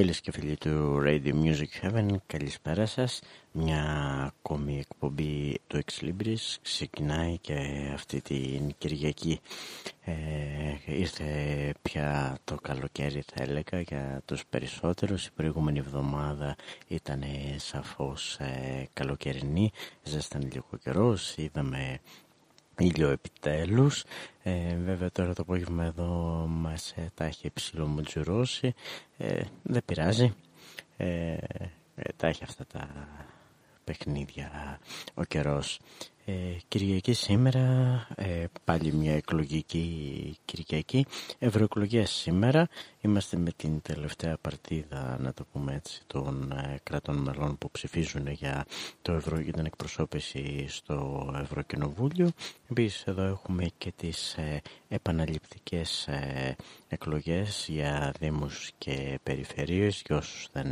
Φίλες και φίλοι του Radio Music Heaven, καλησπέρα σας. Μια ακόμη εκπομπή του Ex Libris ξεκινάει και αυτή την Κυριακή. Ε, ήρθε πια το καλοκαίρι θα έλεγα για τους περισσότερους. Η προηγούμενη εβδομάδα ήταν σαφώς ε, καλοκαιρινή, ζέσταν λίγο καιρός, είδαμε ήλιο επιτέλους. Ε, βέβαια τώρα το απόγευμα εδώ μας ε, τα έχει ψηλομουτζουρώσει. Ε, δεν πειράζει. Ε, ε, τα έχει αυτά τα παιχνίδια ο καιρός. Ε, Κυριακή σήμερα, ε, πάλι μια εκλογική Κυριακή, ευρωεκλογές σήμερα. Είμαστε με την τελευταία παρτίδα, να το πούμε έτσι, των ε, κρατών μελών που ψηφίζουν για, το Ευρω, για την εκπροσώπηση στο Ευρωκοινοβούλιο. Επίσης εδώ έχουμε και τις ε, επαναληπτικές ε, εκλογές για δήμους και περιφερειές και όσους δεν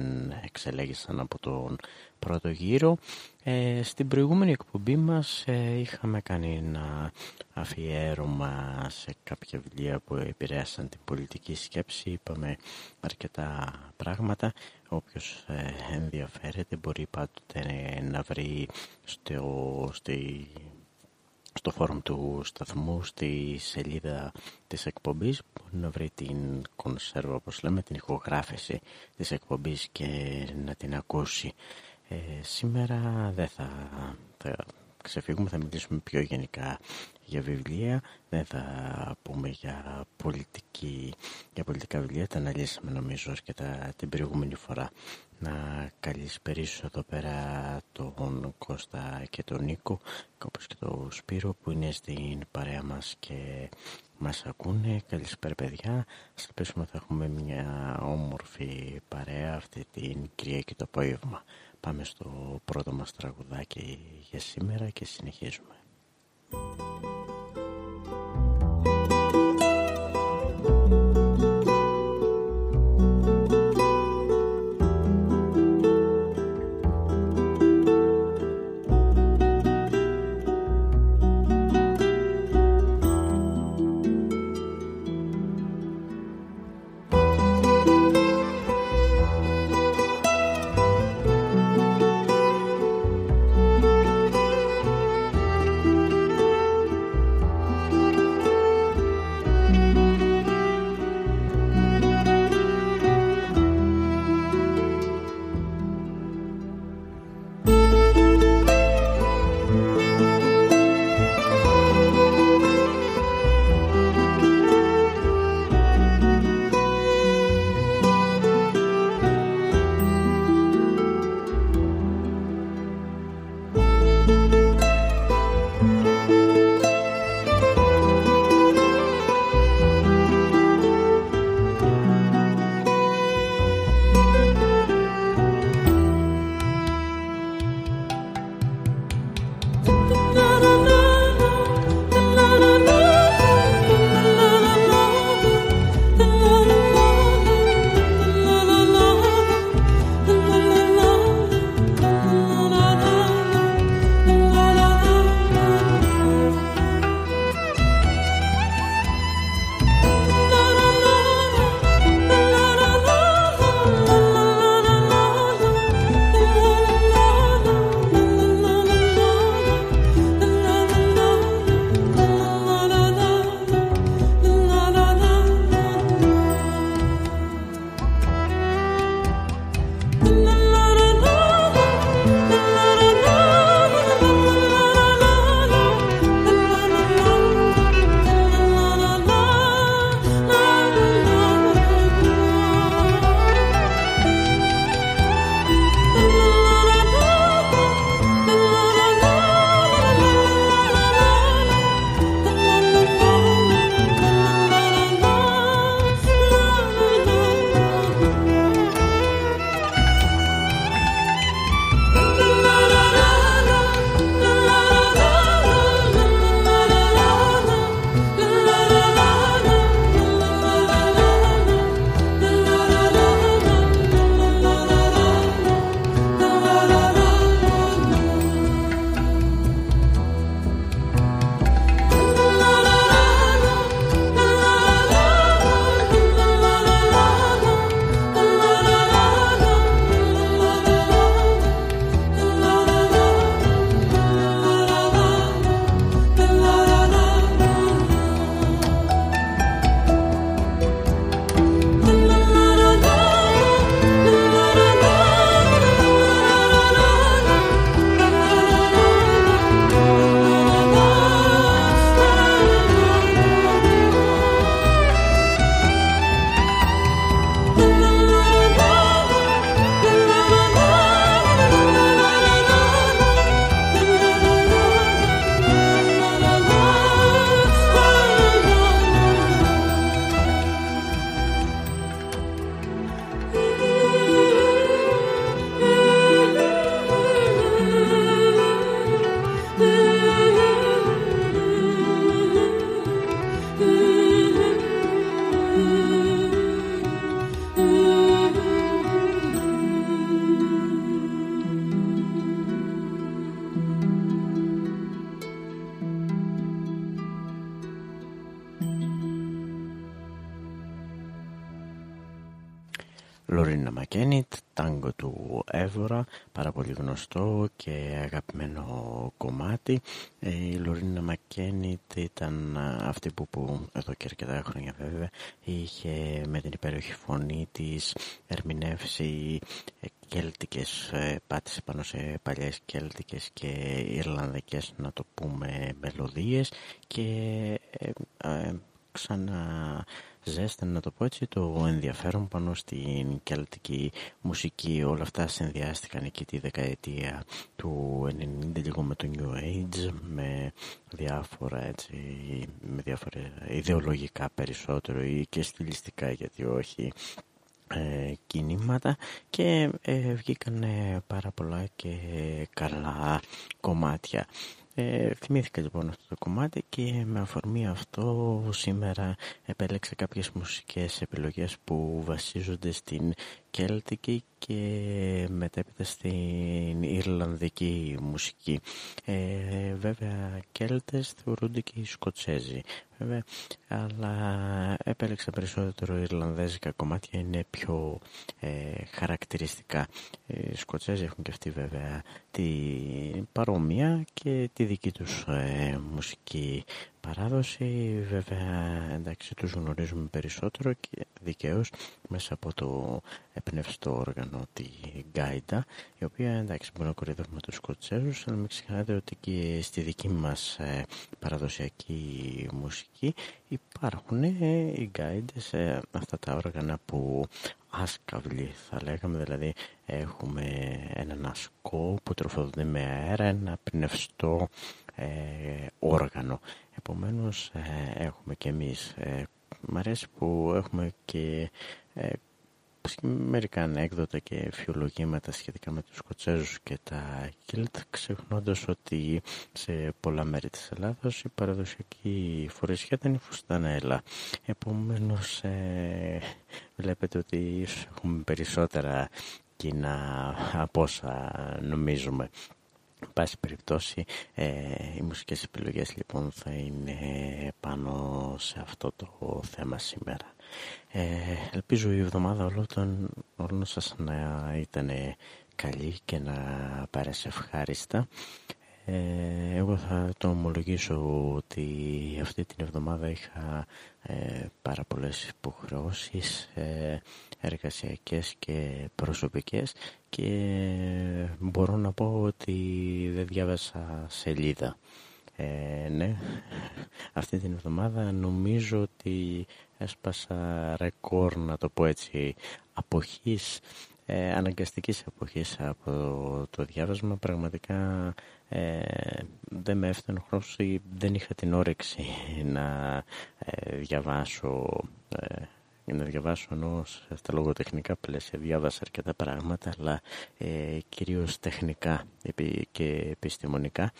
εξελέγησαν από τον πρώτο γύρο. Ε, στην προηγούμενη εκπομπή μας ε, είχαμε κάνει ένα αφιέρωμα σε κάποια βιβλία που επηρέασαν την πολιτική σκέψη. Είπαμε αρκετά πράγματα. Όποιος ε, ενδιαφέρεται μπορεί πάντοτε να βρει στο, στη, στο φόρουμ του σταθμού στη σελίδα της εκπομπής να βρει την κονσέρβα όπως λέμε την ηχογράφηση της εκπομπής και να την ακούσει ε, σήμερα δεν θα, θα ξεφύγουμε, θα μιλήσουμε πιο γενικά για βιβλία, δεν θα πούμε για, πολιτική, για πολιτικά βιβλία, τα αναλύσαμε νομίζω αρκετά την προηγούμενη φορά. Να καλησπερίσω εδώ πέρα τον Κώστα και τον Νίκο, όπως και τον Σπύρο που είναι στην παρέα μας και μας ακούνε. Καλησπέρα παιδιά. Σας ελπίσουμε θα έχουμε μια όμορφη παρέα αυτή την Κυριακή το απόγευμα. Πάμε στο πρώτο μας τραγουδάκι για σήμερα και συνεχίζουμε. Γνωστό και αγαπημένο κομμάτι. Ε, η Λορίνα Μακένιτ ήταν αυτή που, που εδώ και αρκετά χρόνια βέβαια είχε με την υπέροχη φωνή της ερμηνεύσει κέλτικες, ε, πάτησε πάνω σε παλιές κέλτικες και ιρλανδικές να το πούμε μελωδίες και ε, ε, ξανά ζέστανε να το πω έτσι το ενδιαφέρον πάνω στην κελτική μουσική όλα αυτά συνδυάστηκαν εκεί τη δεκαετία του 90 λίγο με το New Age με διάφορα έτσι με διάφορα ιδεολογικά περισσότερο ή και στιλιστικά γιατί όχι ε, κινήματα και ε, βγήκαν πάρα πολλά και καλά κομμάτια. Ε, θυμήθηκα λοιπόν αυτό το κομμάτι και με αφορμή αυτό σήμερα επέλεξα κάποιες μουσικές επιλογές που βασίζονται στην κέλτικη και μετέπειτα στην Ιρλανδική μουσική. Ε, βέβαια Κέλτες θεωρούνται και οι Σκοτσέζοι βέβαια, αλλά επέλεξα περισσότερο Ιρλανδέζικα κομμάτια, είναι πιο ε, χαρακτηριστικά. Οι Σκοτσέζοι έχουν και αυτοί βέβαια την παρόμοια και τη δική τους ε, μουσική παράδοση βέβαια εντάξει τους γνωρίζουμε περισσότερο και δικαίως μέσα από το εμπνευστό όργανο τη Γκάιντα η οποία εντάξει μπορεί να κορυδεύουμε τους Σκοτσέζους αλλά μην ξεχνάτε ότι και στη δική μας ε, παραδοσιακή μουσική υπάρχουν ε, οι Γκάιντες ε, αυτά τα όργανα που άσκαυλοι θα λέγαμε δηλαδή έχουμε έναν ασκό που τροφοδοτεί με αέρα ένα πνευστό ε, όργανο Επομένως ε, έχουμε και εμείς. Ε, μ' αρέσει που έχουμε και ε, μερικά ανέκδοτα και φιολογήματα σχετικά με τους Σκοτσέζους και τα Κίλτ ξεχνώντας ότι σε πολλά μέρη της Ελλάδος η παραδοσιακή φορεσιά ήταν η φουστανέλα. Επομένως ε, βλέπετε ότι έχουμε περισσότερα κοινά από όσα νομίζουμε. Εν πάση περιπτώσει, ε, οι μουσικές επιλογές λοιπόν θα είναι πάνω σε αυτό το θέμα σήμερα. Ε, ελπίζω η εβδομάδα όλων, όλων σας να ήταν καλή και να πέρασε ευχάριστα. Ε, εγώ θα το ομολογήσω ότι αυτή την εβδομάδα είχα ε, πάρα πολλές υποχρεώσεις ε, εργασιακές και προσωπικές και μπορώ να πω ότι δεν διάβασα σελίδα. Ε, ναι, αυτή την εβδομάδα νομίζω ότι έσπασα ρεκόρ να το πω έτσι αποχής ε, αναγκαστικής εποχής από το διάβασμα πραγματικά ε, δεν με έφτανε ο χρόνος ή δεν είχα την όρεξη να ε, διαβάσω ε, να διαβάσω ενώ στα λογοτεχνικά πλαίσια διάβασα αρκετά πράγματα αλλά ε, κυρίως τεχνικά και επιστημονικά.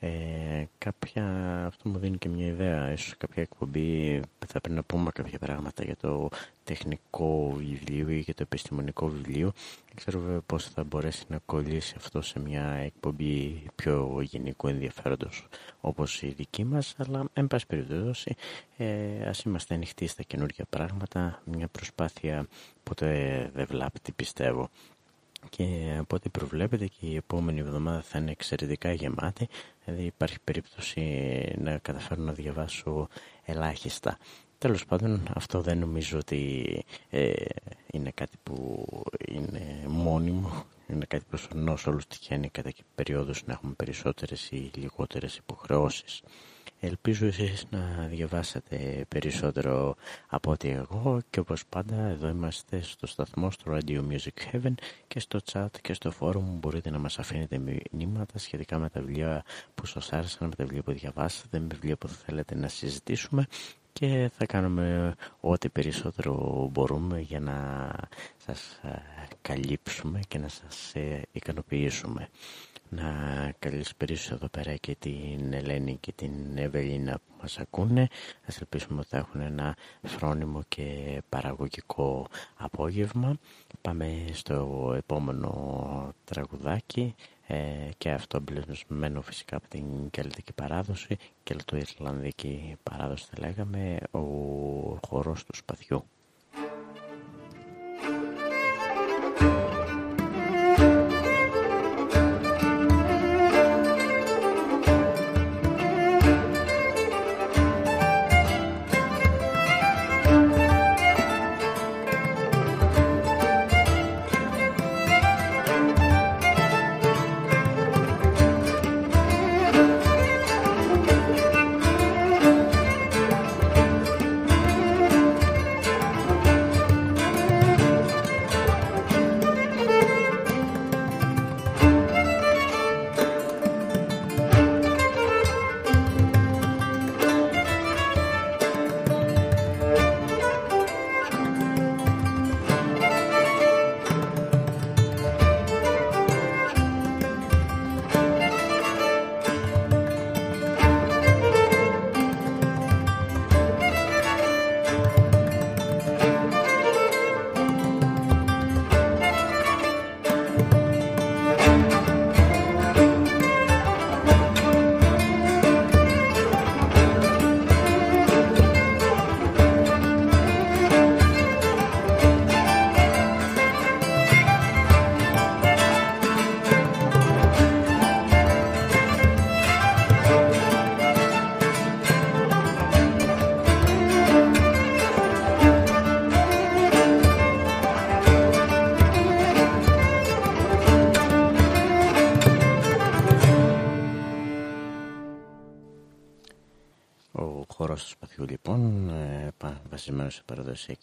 Ε, κάποια, αυτό μου δίνει και μια ιδέα, ίσως κάποια εκπομπή θα πρέπει να πούμε κάποια πράγματα για το τεχνικό βιβλίο ή για το επιστημονικό βιβλίο. Δεν ξέρω βέβαια πώς θα μπορέσει να κολλήσει αυτό σε μια εκπομπή πιο γενικού ενδιαφέροντος όπως η δική μας, αλλά εν πάση περιπτώσει ε, ας είμαστε ανοιχτοί στα καινούργια πράγματα, μια προσπάθεια ποτέ δεν βλάπτει πιστεύω. Και από ό,τι προβλέπετε και η επόμενη εβδομάδα θα είναι εξαιρετικά γεμάτη δηλαδή υπάρχει περίπτωση να καταφέρω να διαβάσω ελάχιστα τέλος πάντων αυτό δεν νομίζω ότι ε, είναι κάτι που είναι μόνιμο. Είναι κάτι προσωρινό σε όλους τυχαίνει κατά και περίοδους να έχουμε περισσότερες ή λιγότερες υποχρεώσεις. Ελπίζω εσείς να διαβάσετε περισσότερο από ό,τι εγώ και όπως πάντα εδώ είμαστε στο σταθμό στο Radio Music Heaven και στο chat και στο forum. Μπορείτε να μας αφήνετε μηνύματα σχετικά με τα βιβλία που σας άρεσαν, με τα βιβλία που διαβάσατε, με βιβλία που θέλετε να συζητήσουμε και θα κάνουμε ό,τι περισσότερο μπορούμε για να σας ε, καλύψουμε και να σας ε, ικανοποιήσουμε να καλησπερίσω εδώ πέρα και την Ελένη και την Ευελίνα που μας ακούνε. Ας ελπίσουμε ότι θα έχουν ένα φρόνιμο και παραγωγικό απόγευμα. Πάμε στο επόμενο τραγουδάκι ε, και αυτό εμπλεσμένο φυσικά από την κελτική παράδοση και το Ιρλανδική παράδοση θα λέγαμε ο χορός του σπαθιού.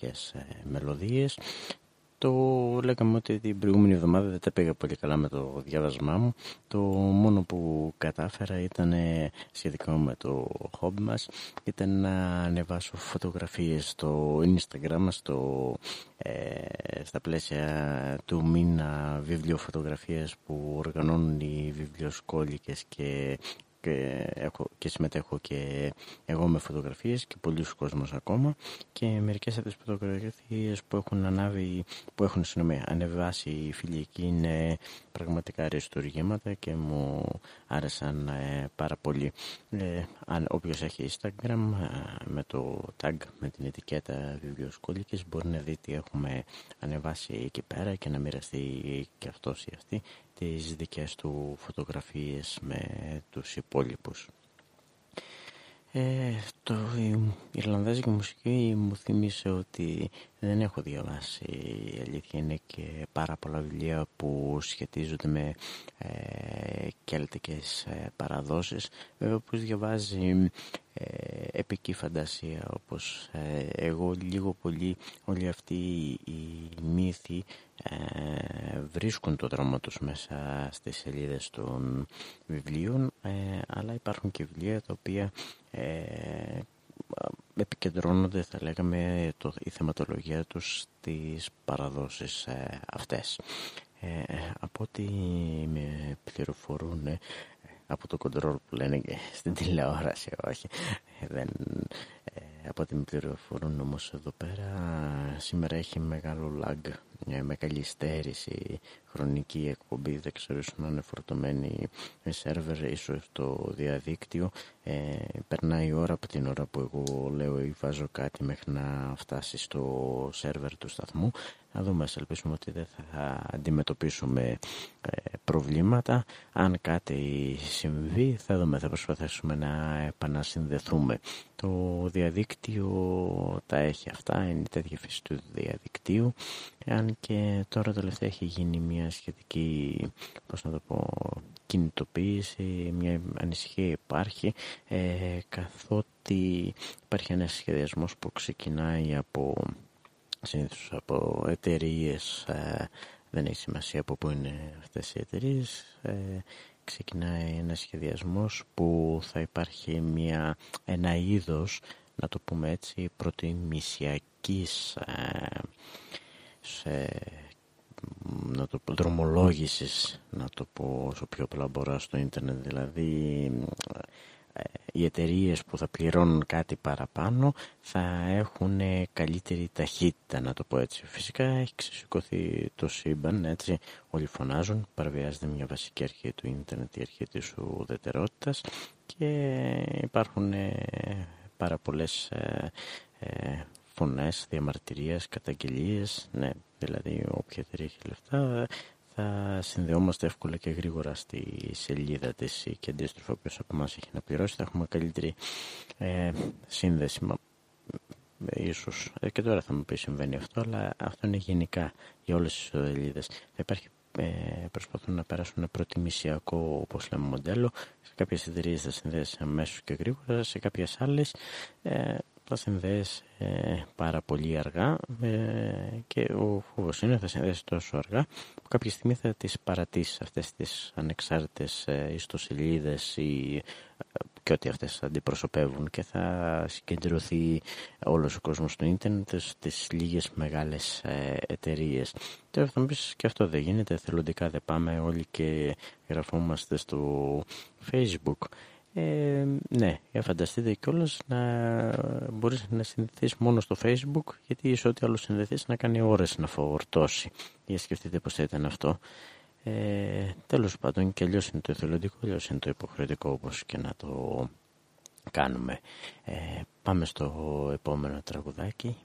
Παραδοσιακές ε, μελωδίες. Το λέγαμε ότι την προηγούμενη εβδομάδα δεν τα πήγα πολύ καλά με το διάβασμά μου. Το μόνο που κατάφερα ήταν σχετικά με το χόμπι μας ήταν να ανεβάσω φωτογραφίες στο Instagram στο, ε, στα πλαίσια του μήνα βιβλιοφωτογραφίες που οργανώνουν οι βιβλιοσκόλικες και και, έχω, και συμμετέχω και εγώ με φωτογραφίες και πολλοί κόσμος ακόμα και μερικές από τις φωτογραφίες που έχουν ανάβει, που έχουν συγγνώμη, ανεβάσει οι φίλοι εκεί είναι πραγματικά αριστουργήματα και μου άρεσαν ε, πάρα πολύ. Ε, αν όποιος έχει Instagram ε, με το tag, με την ετικέτα βιβλιοσκόλικης μπορεί να δει τι έχουμε ανεβάσει εκεί πέρα και να μοιραστεί και αυτός ή αυτή τις δικές του φωτογραφίες με τους υπόλοιπους. Ε, το, η Ιρλανδέζικη μουσική μου θύμισε ότι δεν έχω διαβάσει η αλήθεια είναι και πάρα πολλά βιβλία που σχετίζονται με ε, κέλτικες ε, παραδόσεις βέβαια που διαβάζει ε, επική φαντασία όπως ε, εγώ λίγο πολύ όλοι αυτοί οι μύθοι ε, βρίσκουν το δρόμο τους μέσα στις σελίδες των βιβλίων αλλά υπάρχουν και βιβλία τα οποία επικεντρώνονται θα λέγαμε το, η θεματολογία τους στις παραδόσεις αυτές. από ό,τι με πληροφορούν από το κοντρόλ που λένε και στην τηλεόραση όχι δεν, ε, από ό,τι με πληροφορούν όμως εδώ πέρα σήμερα έχει μεγάλο lag μια μεγάλη στέρηση χρονική εκπομπή δεν ξέρω ίσως να είναι φορτωμένη με σερβερ ίσως το διαδίκτυο. Ε, περνάει η ώρα από την ώρα που εγώ λέω ή βάζω κάτι μέχρι να φτάσει στο σερβερ του σταθμού να δούμε, ελπίσουμε ότι δεν θα αντιμετωπίσουμε ε, προβλήματα. Αν κάτι συμβεί, θα δούμε, θα προσπαθήσουμε να επανασυνδεθούμε. Το διαδίκτυο τα έχει αυτά, είναι τέτοια φύση του διαδικτύου. Αν και τώρα τελευταία έχει γίνει μια σχετική, πώς να το πω, κινητοποίηση, μια ανησυχία υπάρχει, ε, καθότι υπάρχει ένας σχεδιασμός που ξεκινάει από συνήθως από εταιρείες, ε, δεν έχει σημασία από πού είναι αυτές οι εταιρείες. Ε, ξεκινάει ένας σχεδιασμός που θα υπάρχει μια, ένα είδος να το πούμε έτσι προτιμησιακής ε, σε, να το πω, δρομολόγησης να το πω όσο πιο απλά μπορώ στο ίντερνετ δηλαδή ε, οι εταιρείες που θα πληρώνουν κάτι παραπάνω θα έχουν καλύτερη ταχύτητα να το πω έτσι. Φυσικά έχει ξεσηκωθεί το σύμπαν έτσι όλοι φωνάζουν παραβιάζεται μια βασική αρχή του ίντερνετ η αρχή της ουδετερότητας και υπάρχουν ε, πάρα πολλές ε, φωνές, διαμαρτυρίες, καταγγελίες ναι, δηλαδή όποια εταιρεία έχει λεφτά θα συνδεόμαστε εύκολα και γρήγορα στη σελίδα της και αντίστροφα όποιος από εμάς έχει να πληρώσει. Θα έχουμε καλύτερη ε, σύνδεση ίσως ε, και τώρα θα μου πει συμβαίνει αυτό αλλά αυτό είναι γενικά για όλες τις σελίδες θα υπάρχει ε, προσπαθούν να περάσουν ένα προτιμησιακό όπως λέμε μοντέλο. Σε κάποιες εταιρείες θα συνδέσει αμέσως και γρήγορα σε κάποιες άλλες ε, θα συνδέσει ε, πάρα πολύ αργά ε, και ο φόβος είναι θα συνδέσει τόσο αργά που κάποια στιγμή θα τις παρατήσεις αυτές τις ανεξάρτητες ε, ιστοσελίδες ή και ό,τι αυτές αντιπροσωπεύουν και θα συγκεντρωθεί όλος ο κόσμος στο ίντερνετ στις λίγες μεγάλες εταιρείες. Τώρα θα μου πεις και αυτό δεν γίνεται, θελοντικά δεν πάμε όλοι και γραφόμαστε στο facebook. Ε, ναι, για φανταστείτε κιόλας να μπορείς να συνδεθείς μόνο στο facebook, γιατί σε ό,τι άλλο συνδεθείς να κάνει ώρες να φορτώσει. Για σκεφτείτε πώς θα ήταν αυτό. Ε, Τέλος πάντων, και αλλιώς είναι το εθελοντικό, αλλιώς είναι το υποχρεωτικό, όπως και να το κάνουμε. Ε, πάμε στο επόμενο τραγουδάκι.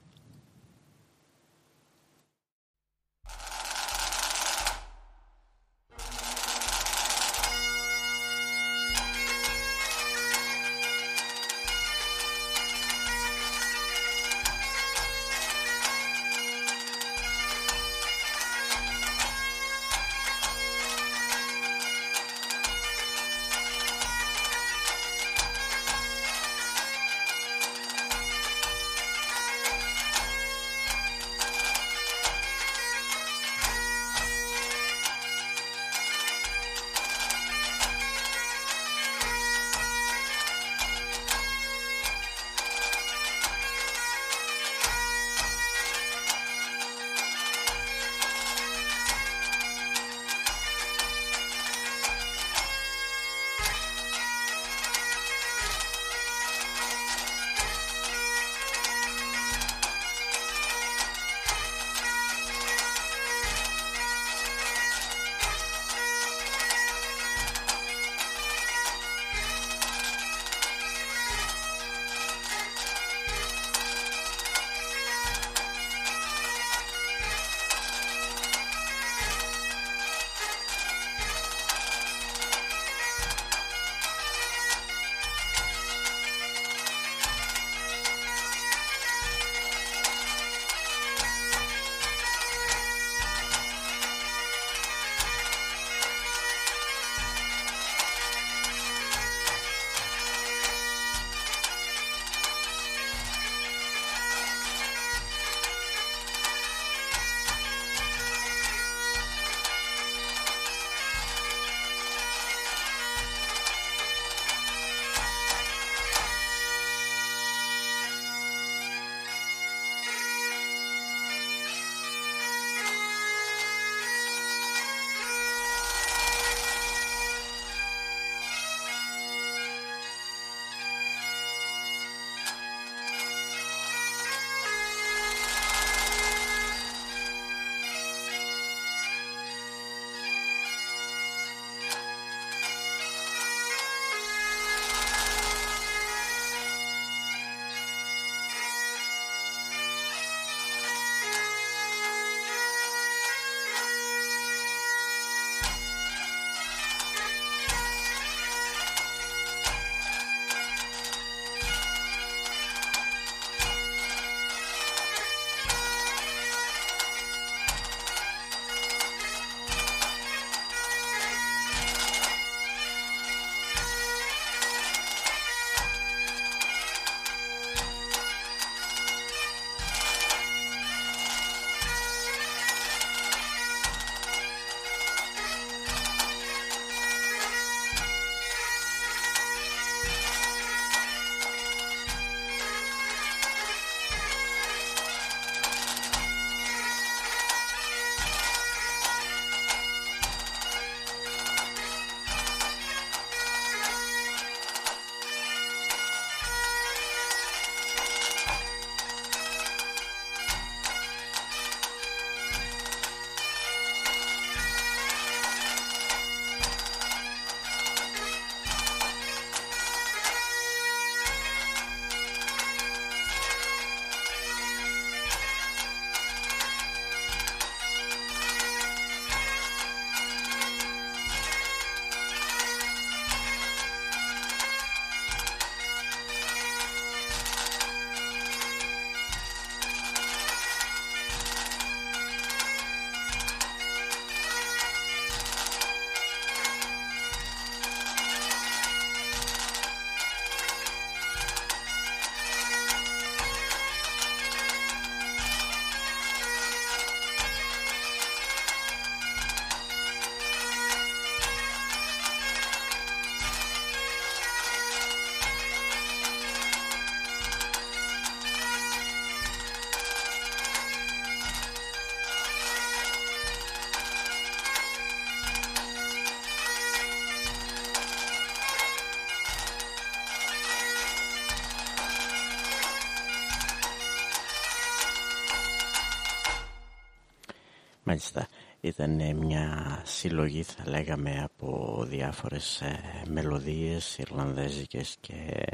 Μάλιστα, ήταν μια συλλογή θα λέγαμε από διάφορες ε, μελωδίες Ιρλανδέζικες και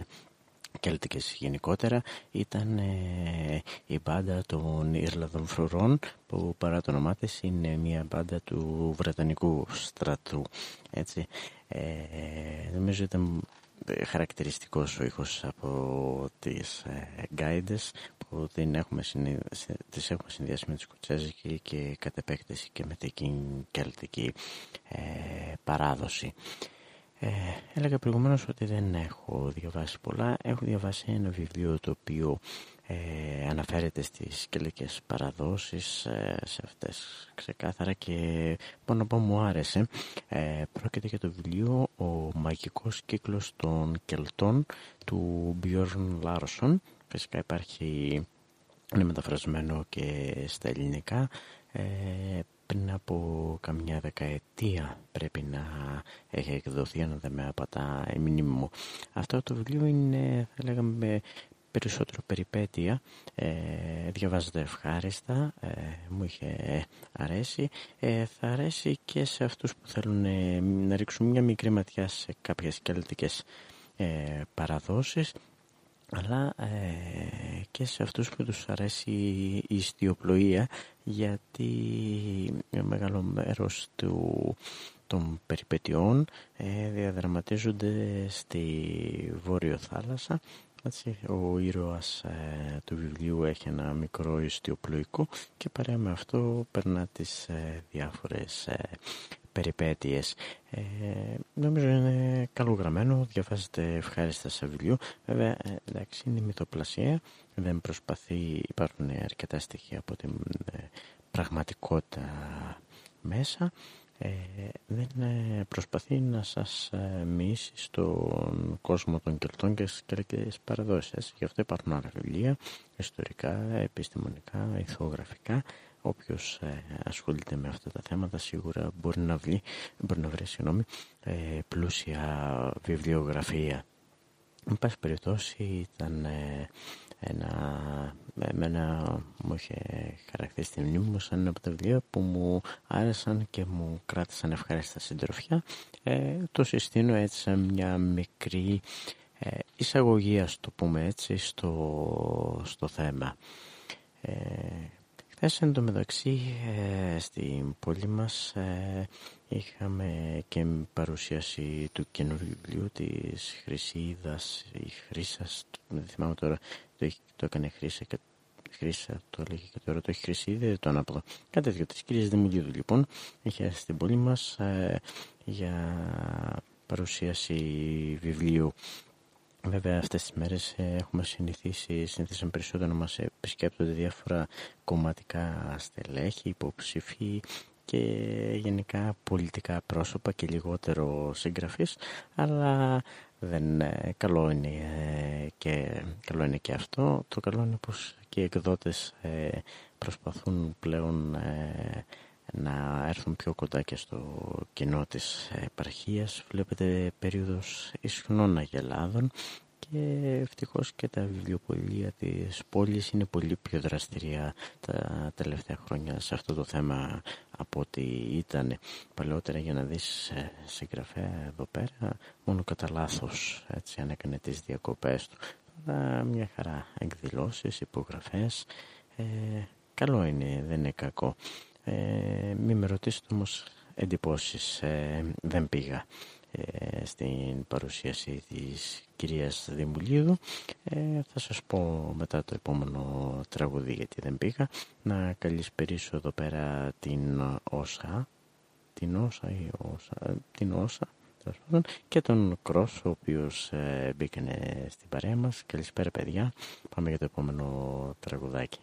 κέλτικες γενικότερα. Ήταν ε, η μπάντα των Ιρλανδών Φρουρών που παρά το όνομά της είναι μια μπάντα του Βρετανικού στρατού. Έτσι ε, νομίζω ήταν χαρακτηριστικός ο ήχος από τις ε, γκάιντες που την έχουμε τις έχουμε συνδυάσει με τη σκοτσέζικη και κατ' επέκταση και με την κελτική ε, παράδοση. Ε, έλεγα προηγουμένως ότι δεν έχω διαβάσει πολλά. Έχω διαβάσει ένα βιβλίο το οποίο ε, αναφέρεται στις κελικές παραδόσεις ε, σε αυτές ξεκάθαρα και μπορώ να πω μου άρεσε ε, πρόκειται για το βιβλίο «Ο μαγικός κύκλος των Κελτών» του Björn Larsson φυσικά υπάρχει είναι μεταφρασμένο και στα ελληνικά. Ε, πριν από καμιά δεκαετία πρέπει να έχει εκδοθεί αν δεν με απατά η μου. Αυτό το βιβλίο είναι θα λέγαμε περισσότερο περιπέτεια. Ε, διαβάζεται ευχάριστα ε, μου είχε αρέσει. Ε, θα αρέσει και σε αυτούς που θέλουν ε, να ρίξουν μια μικρή ματιά σε κάποιες κελτικές ε, παραδόσεις αλλά και σε αυτούς που τους αρέσει η ιστιοπλοεία γιατί μεγάλος μέρος του, των περιπετειών διαδραματίζονται στη Βόρειο Θάλασσα. Έτσι, ο ήρωας ε, του βιβλίου έχει ένα μικρό ιστιοπλοϊκό και παρέα με αυτό περνά τις ε, διάφορες ε, περιπέτειες. Ε, νομίζω είναι καλογραμμένο, διαβάζεται ευχάριστα σε βιβλίο. Βέβαια, εντάξει, είναι μυθοπλασία, δεν προσπαθεί, υπάρχουν αρκετά στοιχεία από την πραγματικότητα μέσα ε, δεν ε, προσπαθεί να σας ε, μοιήσει στον κόσμο των κελτών και στις κελτικές παραδόσεις. Γι' αυτό υπάρχουν άλλα βιβλία, ιστορικά, επιστημονικά, ηθογραφικά. Όποιος ε, ασχολείται με αυτά τα θέματα σίγουρα μπορεί να βρει, μπορεί να βρει συγγνώμη, ε, πλούσια βιβλιογραφία. Εν πάση περιπτώσει ήταν ένα, εμένα μου είχε χαρακτηρίσει τη μνήμη μου σαν ένα από τα βιβλία που μου άρεσαν και μου κράτησαν ευχάριστα συντροφιά. Ε, το συστήνω έτσι σαν μια μικρή ε, εισαγωγή, ας το πούμε έτσι, στο, στο θέμα. Ε, χθες εν τω μεταξύ ε, στην πόλη μας ε, είχαμε και παρουσίαση του καινούργιου βιβλίου της Χρυσίδας ή Χρύσας, δεν θυμάμαι τώρα το, το έκανε χρήσα και χρήσα το έλεγε και τώρα το έχει χρήσει δεν το ανάποδο. Κάτι τέτοιο της κυρίας Δημουλίδου λοιπόν είχε έρθει στην πόλη μας ε, για παρουσίαση βιβλίου. Βέβαια αυτές τις μέρες ε, έχουμε συνηθίσει, συνηθίσαμε περισσότερο να μας επισκέπτονται διάφορα κομματικά στελέχη, υποψηφοί και γενικά πολιτικά πρόσωπα και λιγότερο συγγραφείς αλλά δεν, ε, καλό, είναι, ε, και, καλό είναι και αυτό. Το καλό είναι πως και οι εκδότες ε, προσπαθούν πλέον να έρθουν πιο κοντά και στο κοινό της επαρχίας. Βλέπετε περίοδος ισχνών αγελάδων και ευτυχώς και τα βιβλιοπολία της πόλης είναι πολύ πιο δραστηριά τα τελευταία χρόνια σε αυτό το θέμα από ό,τι ήταν παλαιότερα. Για να δεις ε, συγγραφέα εδώ πέρα μόνο κατά λάθος έτσι αν έκανε τις διακοπές του. Τώρα μια χαρά εκδηλώσεις, υπογραφές. Ε, καλό είναι, δεν είναι κακό ε, μην με ρωτήσετε όμως εντυπώσεις ε, δεν πήγα ε, στην παρουσίαση της κυρίας Δημουλίδου ε, θα σας πω μετά το επόμενο τραγουδί γιατί δεν πήγα. Να καλησπερίσω εδώ πέρα την Όσα την Όσα ή Όσα την Όσα και τον Κρός ο οποίος ε, μπήκανε στην παρέα μας. Καλησπέρα παιδιά. Πάμε για το επόμενο τραγουδάκι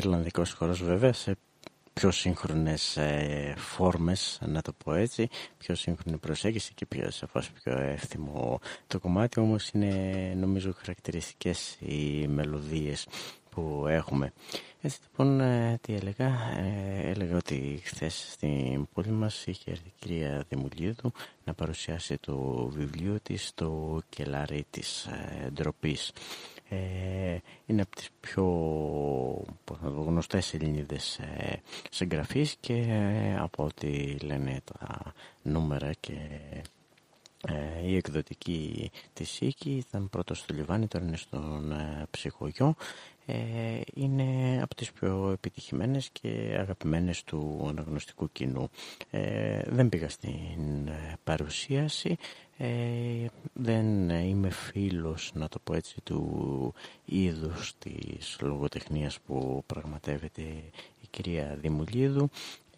Ιρλανδικός χορός βέβαια σε πιο σύγχρονες ε, φόρμες, να το πω έτσι, πιο σύγχρονη προσέγγιση και πιο σαφώς πιο εύθυμο το κομμάτι, όμως είναι νομίζω χαρακτηριστικές οι μελωδίες που έχουμε. Έτσι λοιπόν ε, τι έλεγα, ε, έλεγα ότι χθες στην πόλη μας είχε έρθει η κυρία Δημουλίδου να παρουσιάσει το βιβλίο της στο κελάρι της ε, ντροπής. Ε, είναι από τις πιο γνωστές Ελληνίδες ε, συγγραφείς και ε, από ό,τι λένε τα νούμερα και ε, η εκδοτική της οίκη ήταν πρώτος στο Λιβάνι, τώρα είναι στον ψυχογειό ε, είναι από τις πιο επιτυχημένες και αγαπημένες του αναγνωστικού κοινού. Ε, δεν πήγα στην ε, παρουσίαση, δεν είμαι φίλος, να το πω έτσι, του είδους της λογοτεχνίας που πραγματεύεται η κυρία Δημουλίδου.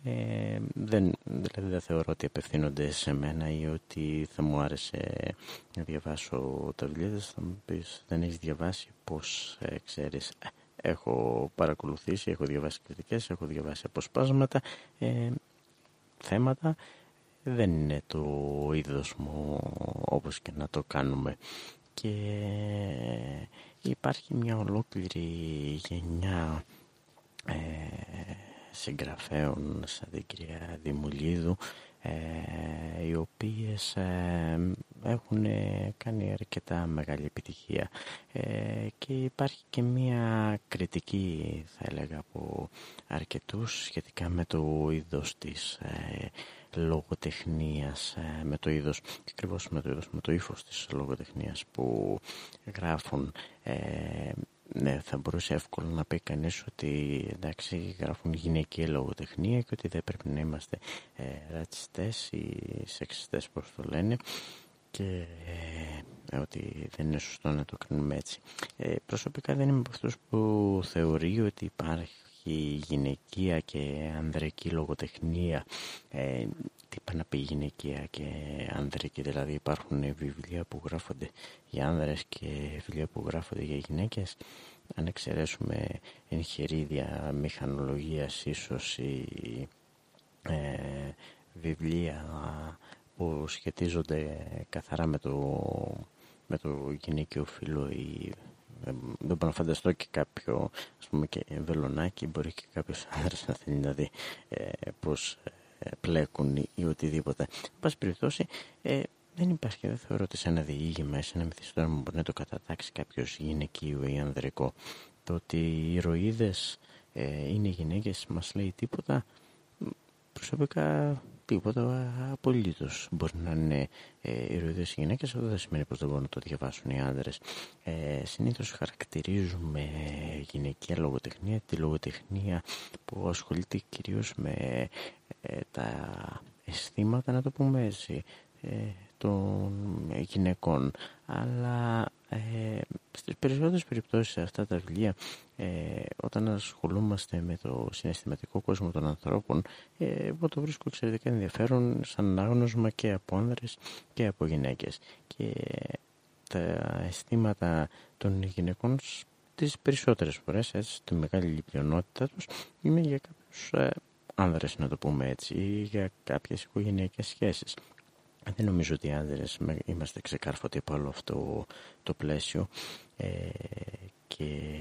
Ε, δεν, δηλαδή δεν θεωρώ ότι απευθύνονται σε μένα ή ότι θα μου άρεσε να διαβάσω τα βιβλία θα μου πεις δεν έχεις διαβάσει; Πως ε, ξέρεις ε, έχω παρακολουθήσει, έχω διαβάσει κριτικές, έχω διαβάσει αποσπάσματα ε, θέματα δεν είναι το είδος μου όπως και να το κάνουμε. Και υπάρχει μια ολόκληρη γενιά ε, συγγραφέων σαν την κυρία Δημουλίδου ε, οι οποίες ε, έχουν κάνει αρκετά μεγάλη επιτυχία. Ε, και υπάρχει και μία κριτική θα έλεγα από αρκετούς σχετικά με το είδος της λογοτεχνίας με το είδος και ακριβώς με το είδος με το ύφος της λογοτεχνίας που γράφουν ναι, θα μπορούσε εύκολα να πει κανείς ότι εντάξει γράφουν γυναική λογοτεχνία και ότι δεν πρέπει να είμαστε ε, ρατσιστές ή σεξιστές πώς το λένε και ε, ότι δεν είναι σωστό να το κάνουμε έτσι. Ε, προσωπικά δεν είμαι από αυτούς που θεωρεί ότι υπάρχει γυναικεία και ανδρική λογοτεχνία ε, τι είπα να πει γυναικεία και ανδρική δηλαδή υπάρχουν βιβλία που γράφονται για άνδρες και βιβλία που γράφονται για γυναίκες. Αν εξαιρέσουμε εγχειρίδια μηχανολογίας ίσως ή ε, βιβλία που σχετίζονται καθαρά με το, με το γυναίκιο φύλλο ή δεν μπορώ να φανταστώ και κάποιο ας πούμε και βελονάκι μπορεί και κάποιος άνδρας να θέλει να δει ε, πως ε, πλέκουν ή οτιδήποτε. Εν πάση περιπτώσει ε, δεν υπάρχει, δεν θεωρώ ότι σε ένα διήγημα, σε ένα μυθιστόρημα μπορεί να το κατατάξει κάποιος γυναικείο ή ανδρικό. Το ότι οι ηρωίδες ε, είναι γυναίκες μας λέει τίποτα. Προσωπικά τίποτα απολύτως. Μπορεί να είναι ε, ηρωίδες οι γυναίκες, αυτό δεν σημαίνει πως δεν μπορούν να το διαβάσουν οι άνδρες. Ε, συνήθως χαρακτηρίζουμε γυναικεία λογοτεχνία τη λογοτεχνία που ασχολείται κυρίως με ε, τα αισθήματα, να το πούμε έτσι, ε, των γυναικών. Αλλά ε, στις περισσότερες περιπτώσεις σε αυτά τα βιβλία ε, όταν ασχολούμαστε με το συναισθηματικό κόσμο των ανθρώπων ε, εγώ το βρίσκω εξαιρετικά ενδιαφέρον σαν ανάγνωσμα και από άνδρες και από γυναίκες. Και τα αισθήματα των γυναικών τις περισσότερες φορές έτσι, τη μεγάλη πλειονότητα τους είναι για κάποιους ε, άνδρες να το πούμε έτσι ή για κάποιες οικογενειακές σχέσεις δεν νομίζω ότι οι άνδρες είμαστε ξεκάρφωτοι από όλο αυτό το πλαίσιο. Ε, και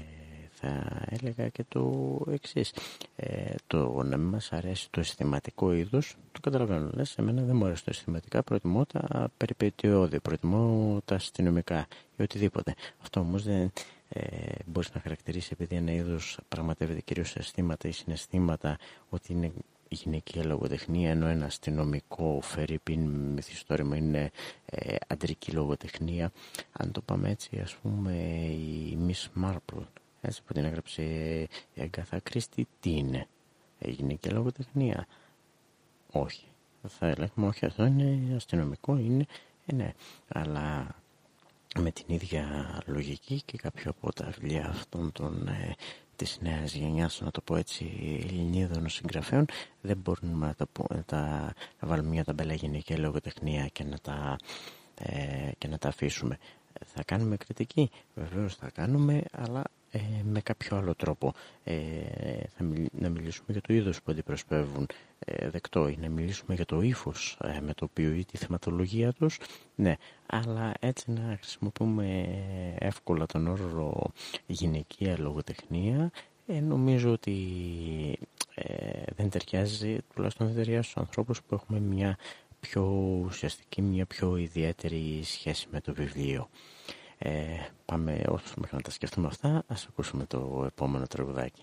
θα έλεγα και το εξής. Ε, το να μην μας αρέσει το αισθηματικό είδος το καταλαβαίνω λες εμένα δεν μου αρέσει το αισθηματικά προτιμώ τα περιπετειώδη προτιμώ τα αστυνομικά ή οτιδήποτε. Αυτό όμως δεν ε, μπορείς να χαρακτηρίσει επειδή ένα είδος πραγματεύεται κυρίως σε αισθήματα ή συναισθήματα ότι είναι γυναικεία λογοτεχνία ενώ ένα αστυνομικό φερρυπίν μυθιστόρημα είναι ε, αντρική λογοτεχνία. Αν το πάμε έτσι ας πούμε η Miss Marple έτσι που την έγραψε η Αγκάθα Κρίστη τι είναι; Ε, γυναικεία λογοτεχνία; Όχι. Θα έλεγαμε όχι αυτό είναι αστυνομικό είναι ε, ναι. Αλλά με την ίδια λογική και κάποιο από τα βιβλία αυτών των ε, της νέας γενιάς, να το πω έτσι, Ελληνίδων συγγραφέων, δεν μπορούμε να, τα, να, τα, να βάλουμε μια ταμπέλα γυναική λογοτεχνία και να τα, ε, και να τα αφήσουμε. Θα κάνουμε κριτική, βεβαίως θα κάνουμε, αλλά ε, με κάποιο άλλο τρόπο. Ε, θα να μιλήσουμε για το είδος που αντιπροσωπεύουν ε, δεκτό ή να μιλήσουμε για το ύφος ε, με το οποίο ή τη θεματολογία τους. Ναι, αλλά έτσι να χρησιμοποιούμε εύκολα τον όρο γυναικεία λογοτεχνία ε, νομίζω ότι δεν ταιριάζει, τουλάχιστον δεν ταιριάζει στους ανθρώπους που έχουμε μια πιο ουσιαστική, μια πιο ιδιαίτερη σχέση με το βιβλίο. Ε, πάμε όσο μέχρι να τα σκεφτούμε αυτά, ας ακούσουμε το επόμενο τραγουδάκι.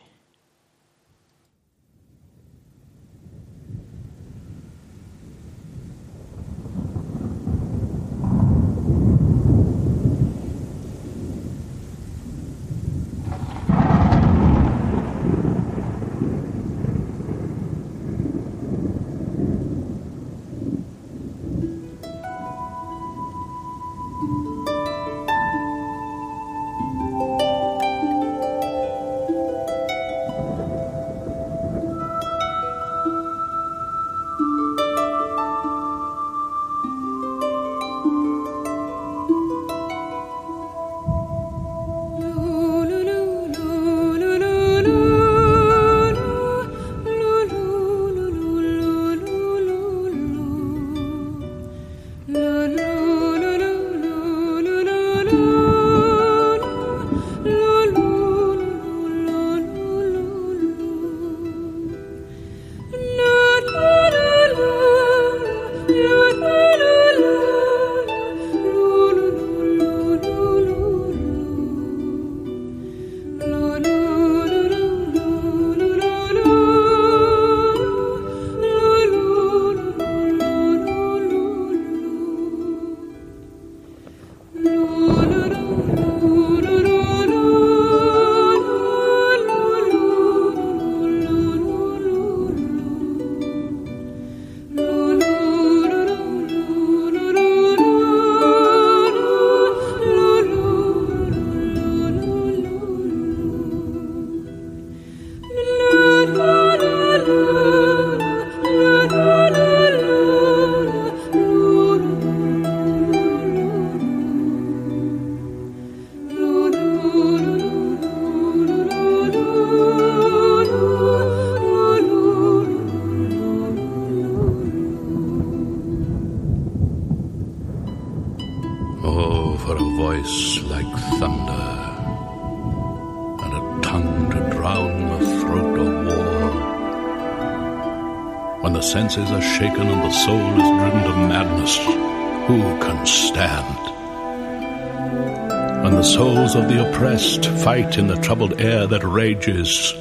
Fight in the troubled air that rages.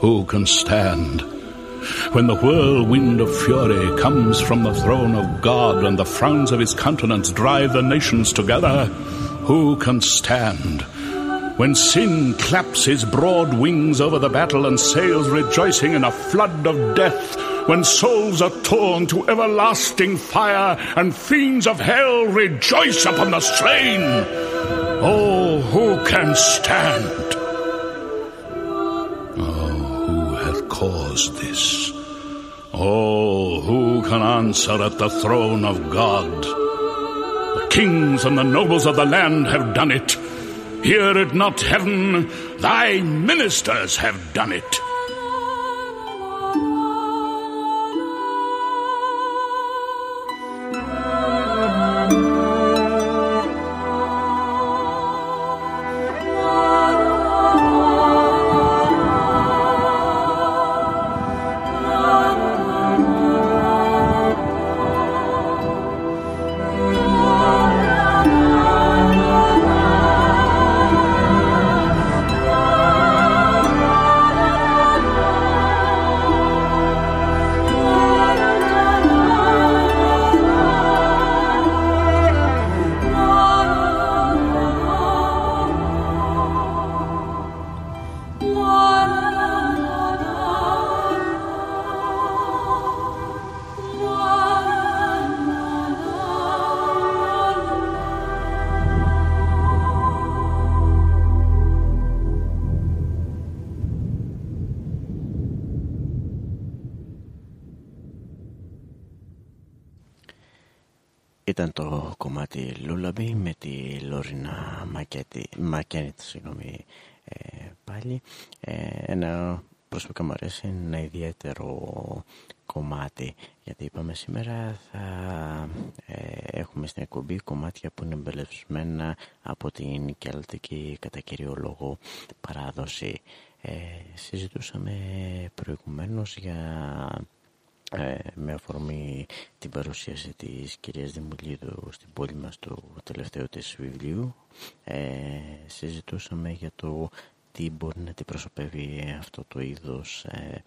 Who can stand? When the whirlwind of fury comes from the throne of God and the frowns of his countenance drive the nations together, who can stand? When sin claps his broad wings over the battle and sails rejoicing in a flood of death, when souls are torn to everlasting fire and fiends of hell rejoice upon the slain, Oh, who can stand? This? Oh, who can answer at the throne of God? The kings and the nobles of the land have done it. Hear it not, heaven, thy ministers have done it. Προσωπικά μου αρέσει ένα ιδιαίτερο κομμάτι. Γιατί είπαμε σήμερα θα έχουμε στην εκπομπή κομμάτια που είναι εμπελευσμένα από την κελτική κατά κύριο λόγο παράδοση. Ε, συζητούσαμε προηγουμένως για ε, με αφορμή την παρουσίαση της κυρίας Δημουλίδου στην πόλη μας του τελευταίου της βιβλίου. Ε, συζητούσαμε για το τι μπορεί να την προσωπεύει αυτό το είδος ε,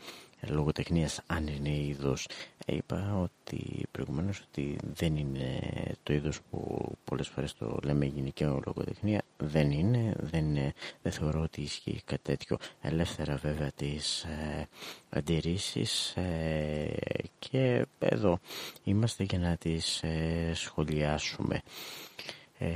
λογοτεχνίας αν είναι είδος. Είπα ότι προηγουμένως ότι δεν είναι το είδος που πολλές φορές το λέμε γενική λογοτεχνία. Δεν είναι, δεν είναι δεν θεωρώ ότι ισχύει κάτι τέτοιο. Ελεύθερα βέβαια τις ε, αντιρρήσεις ε, και εδώ είμαστε για να τις ε, σχολιάσουμε. Ε,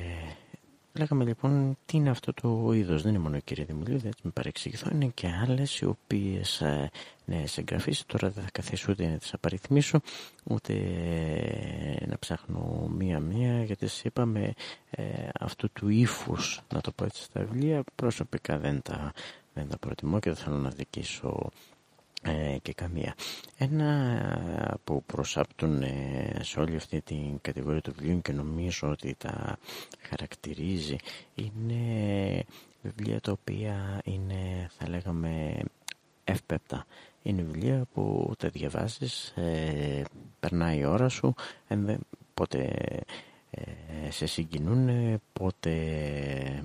Λέγαμε λοιπόν τι είναι αυτό το είδος. Δεν είναι μόνο η κυρία Δημουλίδη, έτσι με παρεξηγηθώ. Είναι και άλλες οι οποίες ε, νέες εγγραφείς. Τώρα δεν θα καθίσω ούτε να τις απαριθμίσω, ούτε ε, να ψάχνω μία-μία, γιατί σας είπαμε ε, αυτού του ύφους, να το πω έτσι στα βιβλία, προσωπικά δεν τα, δεν τα προτιμώ και δεν θέλω να δικήσω ε, και καμία. Ένα που προσάπτουν ε, σε όλη αυτή την κατηγορία του βιβλίου και νομίζω ότι τα χαρακτηρίζει είναι βιβλία τα οποία είναι θα λέγαμε εύπεπτα. Είναι βιβλία που τα διαβάζεις, ε, περνάει η ώρα σου, πότε ε, σε συγκινούν, πότε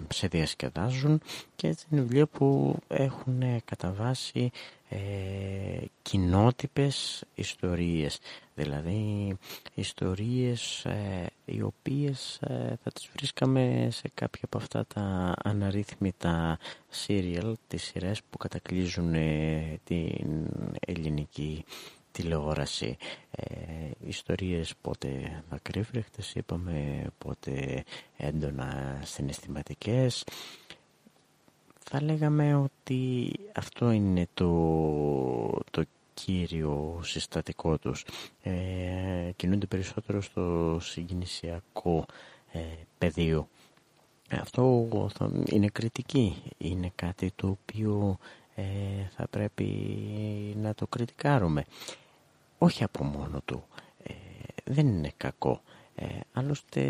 σε διασκεδάζουν και έτσι είναι βιβλία που έχουν κατά βάση ε, κοινότυπες ιστορίες. Δηλαδή ιστορίες ε, οι οποίες ε, θα τις βρίσκαμε σε κάποια από αυτά τα αναρρύθμιτα serial τις σειρές που κατακλείζουν την ελληνική τηλεόραση. Ε, ιστορίες πότε ακρίβρεχτες είπαμε πότε έντονα συναισθηματικές θα λέγαμε ότι αυτό είναι το, το κύριο συστατικό τους ε, κινούνται περισσότερο στο συγκινησιακό ε, πεδίο αυτό είναι κριτική είναι κάτι το οποίο ε, θα πρέπει να το κριτικάρουμε όχι από μόνο του. Ε, δεν είναι κακό. Ε, άλλωστε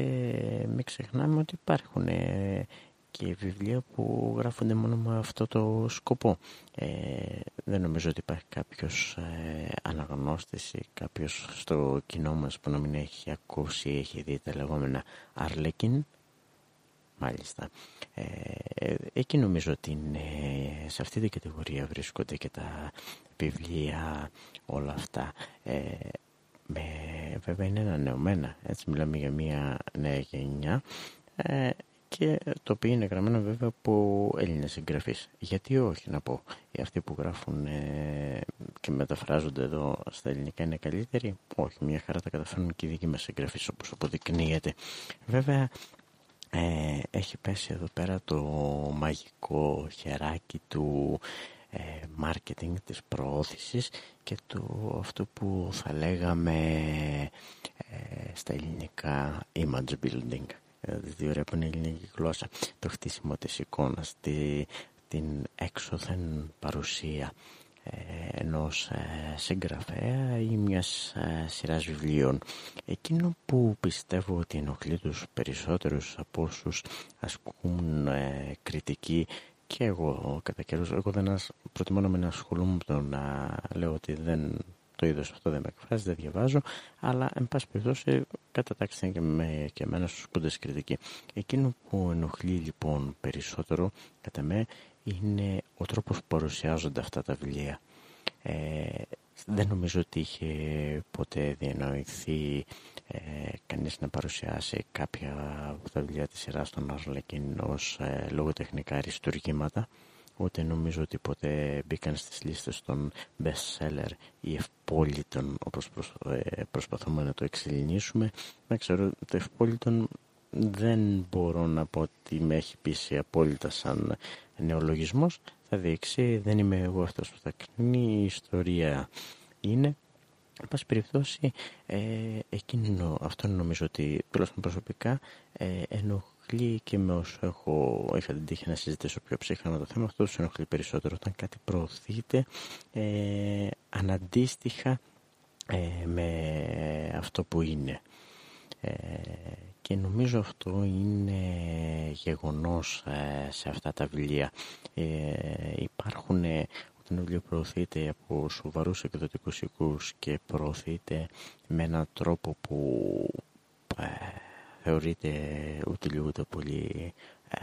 μην ξεχνάμε ότι υπάρχουν ε, και βιβλία που γράφονται μόνο με αυτό το σκοπό. Ε, δεν νομίζω ότι υπάρχει κάποιος ε, αναγνώστης ή κάποιος στο κοινό μας που να μην έχει ακούσει ή έχει δει τα λεγόμενα Αρλέκιν. Μάλιστα. Ε, εκεί νομίζω ότι σε αυτή την κατηγορία βρίσκονται και τα βιβλία όλα αυτά. Ε, με, βέβαια είναι ανανεωμένα, έτσι μιλάμε για μια νέα γενιά ε, και το οποίο είναι γραμμένο βέβαια από Έλληνες συγγραφείς. Γιατί όχι να πω, οι αυτοί που γράφουν ε, και μεταφράζονται εδώ στα ελληνικά είναι καλύτεροι. Όχι, μια χαρά τα καταφέρνουν και οι δικοί μας συγγραφείς όπως αποδεικνύεται. Βέβαια ε, έχει πέσει εδώ πέρα το μαγικό χεράκι του marketing, της προώθησης και του αυτού που θα λέγαμε ε, στα ελληνικά image building δηλαδή ωραία που είναι ελληνική γλώσσα. Το χτίσιμο της εικόνας τη, την έξωθεν παρουσία ε, ενός ε, συγγραφέα ή μιας ε, σειράς βιβλίων. Εκείνο που πιστεύω ότι ενοχλεί τους περισσότερους από όσους ασκούν ε, κριτική και εγώ κατά καιρούς, εγώ δεν προτιμώ να μην ασχολούμαι με το να λέω ότι δεν το είδος αυτό δεν με εκφράζει, δεν διαβάζω, αλλά εν πάση περιπτώσει κατατάξτε και, με, και εμένα στους κούντες κριτική. Εκείνο που ενοχλεί λοιπόν περισσότερο κατά με είναι ο τρόπος που παρουσιάζονται αυτά τα βιβλία. Ε, δεν νομίζω ότι είχε ποτέ διανοηθεί ε, κανείς να παρουσιάσει κάποια από τα βιβλία της σειράς των Αρλεκίν ως ε, λογοτεχνικά αριστουργήματα ούτε νομίζω ότι ποτέ μπήκαν στις λίστες των best seller ή ευπόλυτων όπως ε, προσπαθούμε να το εξελινήσουμε. Να ξέρω το ευπόλυτον δεν μπορώ να πω ότι με έχει πείσει απόλυτα σαν νεολογισμός. Θα δείξει δεν είμαι εγώ αυτός που θα κρίνει η ιστορία είναι. Εν πάση περιπτώσει, ε, εκείνο, αυτό νομίζω ότι τουλάχιστον προσωπικά ε, ενοχλεί και με όσο έχω, είχα την τύχη να συζητήσω πιο ψύχραμα το θέμα αυτό τους ενοχλεί περισσότερο όταν κάτι προωθείται ε, αναντίστοιχα ε, με αυτό που είναι. Ε, και νομίζω αυτό είναι γεγονός ε, σε αυτά τα βιβλία. Ε, υπάρχουν όταν το βιβλίο προωθείται από σοβαρούς εκδοτικούς οίκους και προωθείται με έναν τρόπο που θεωρείται ούτε λίγο ούτε πολύ ε,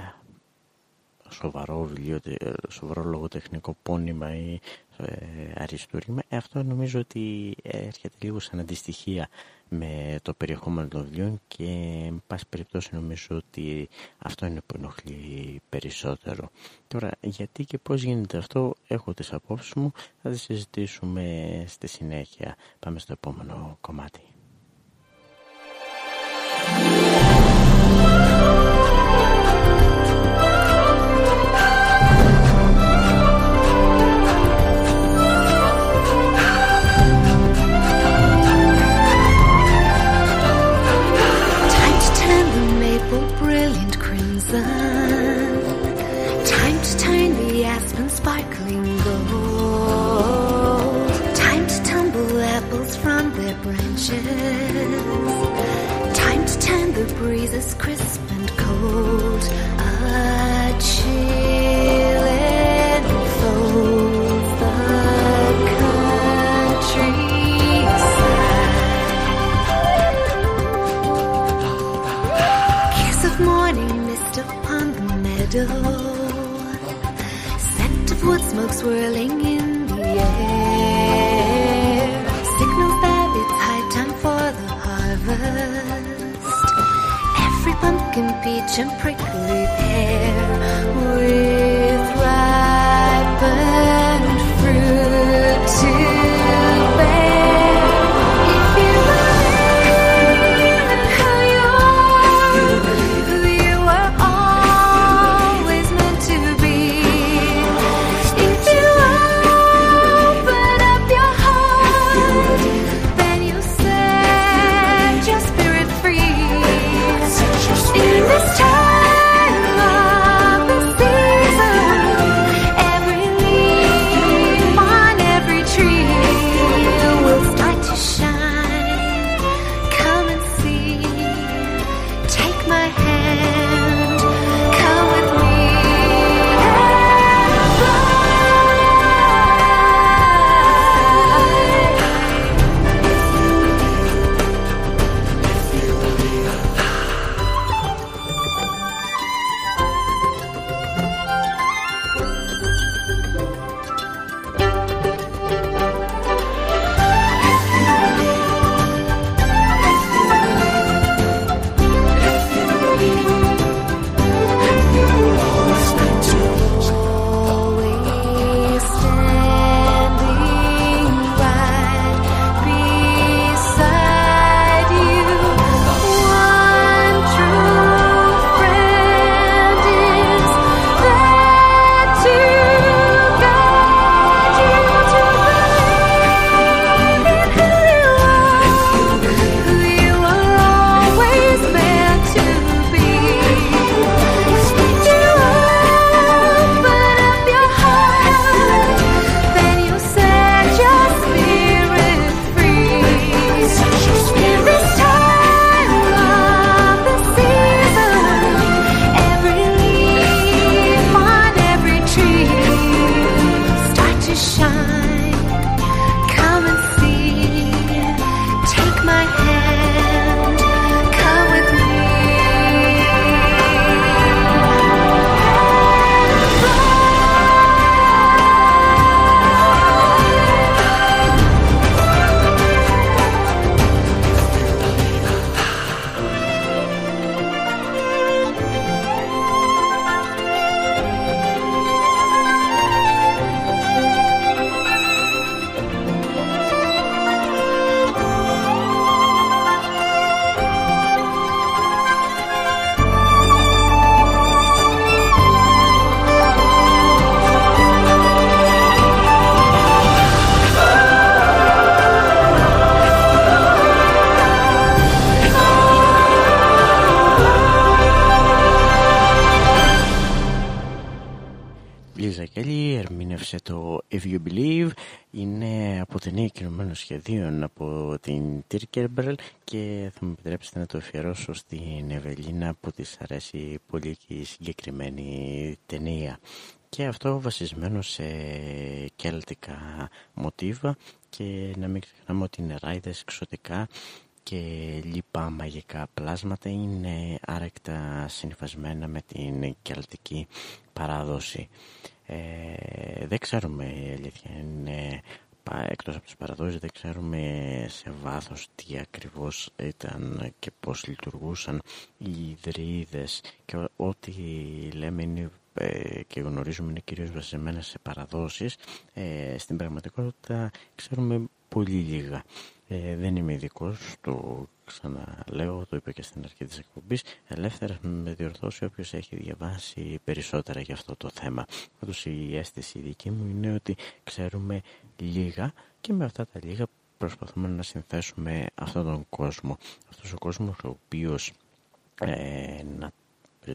σοβαρό βιβλίο, ε, σοβαρό λογοτεχνικό πόνημα ή ε, αριστούργημα, ε, αυτό νομίζω ότι έρχεται λίγο σαν αντιστοιχεία με το περιεχόμενο των βιβλίων και με πάση περιπτώσει νομίζω ότι αυτό είναι που ενοχλεί περισσότερο. Τώρα γιατί και πώς γίνεται αυτό έχω τις απόψεις μου, θα τις συζητήσουμε στη συνέχεια. Πάμε στο επόμενο κομμάτι. sun. Time to turn the aspen sparkling gold. Time to tumble apples from their branches. Time to turn the breezes crisp and cold. A chill enfolds the morning upon the meadow. Scent of wood smoke swirling in the air. Signals that it's high time for the harvest Every pumpkin, peach, and prickly pear with σχεδίων από την Τίρκερμπρελ και θα μου επιτρέψετε να το αφιερώσω στην Ευελίνα που της αρέσει πολύ και η συγκεκριμένη ταινία και αυτό βασισμένο σε κέλτικα μοτίβα και να μην ξεχνάμε ότι είναι ράιδες εξωτικά και λοιπά μαγικά πλάσματα είναι άρεκτα συνυφασμένα με την κελτική παράδοση. Ε, δεν ξέρουμε η αλήθεια είναι εκτός από τις παραδόσεις δεν ξέρουμε σε βάθος τι ακριβώς ήταν και πώς λειτουργούσαν οι ιδρύδες και ό,τι λέμε είναι ε, και γνωρίζουμε είναι κυρίως βασισμένα σε παραδόσεις. Ε, στην πραγματικότητα ξέρουμε πολύ λίγα. Ε, δεν είμαι ειδικός, το ξαναλέω, το είπα και στην αρχή της εκπομπής ελεύθερα με διορθώσει όποιος έχει διαβάσει περισσότερα για αυτό το θέμα. Πάντως η αίσθηση δική μου είναι ότι ξέρουμε λίγα και με αυτά τα λίγα προσπαθούμε να συνθέσουμε αυτόν τον κόσμο. Αυτός ο κόσμος ο οποίος ε, να,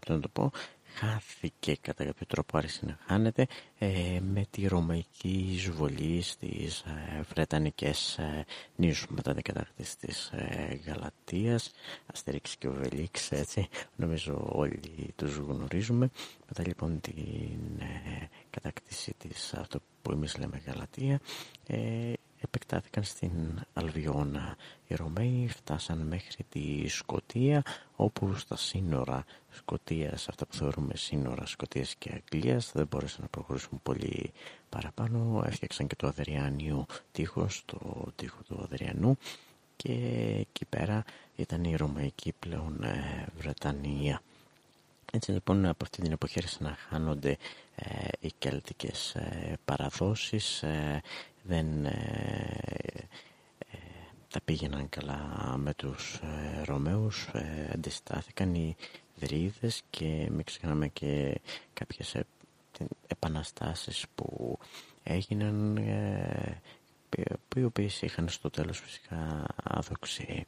να το πω χάθηκε κατά κάποιο τρόπο άρχισε να χάνεται ε, με τη ρωμαϊκή εισβολή στις ε, Βρετανικές ε, νήσους μετά την κατάκτηση της ε, Γαλατίας. Αστερίξ και Οβελίξ έτσι νομίζω όλοι τους γνωρίζουμε. Μετά λοιπόν την ε, κατάκτηση της αυτό που εμείς λέμε Γαλατία ε, επεκτάθηκαν στην Αλβιώνα. Οι Ρωμαίοι φτάσαν μέχρι τη Σκοτία όπου στα σύνορα Σκοτίας, αυτά που θεωρούμε σύνορα Σκοτίας και Αγγλίας δεν μπόρεσαν να προχωρήσουν πολύ παραπάνω. Έφτιαξαν και το Αδριάνιο τείχος, το τείχο του Αδριανού και εκεί πέρα ήταν η Ρωμαϊκή πλέον ε, Βρετανία. Έτσι λοιπόν από αυτή την εποχή άρχισαν να χάνονται ε, οι κέλτικες ε, παραδόσεις, ε, δεν ε, ε, τα πήγαιναν καλά με τους ε, Ρωμαίους, αντιστάθηκαν οι Δρίδες και μην ξεχνάμε και κάποιες επαναστάσεις που έγιναν που οι οποίες είχαν στο τέλος φυσικά άδοξη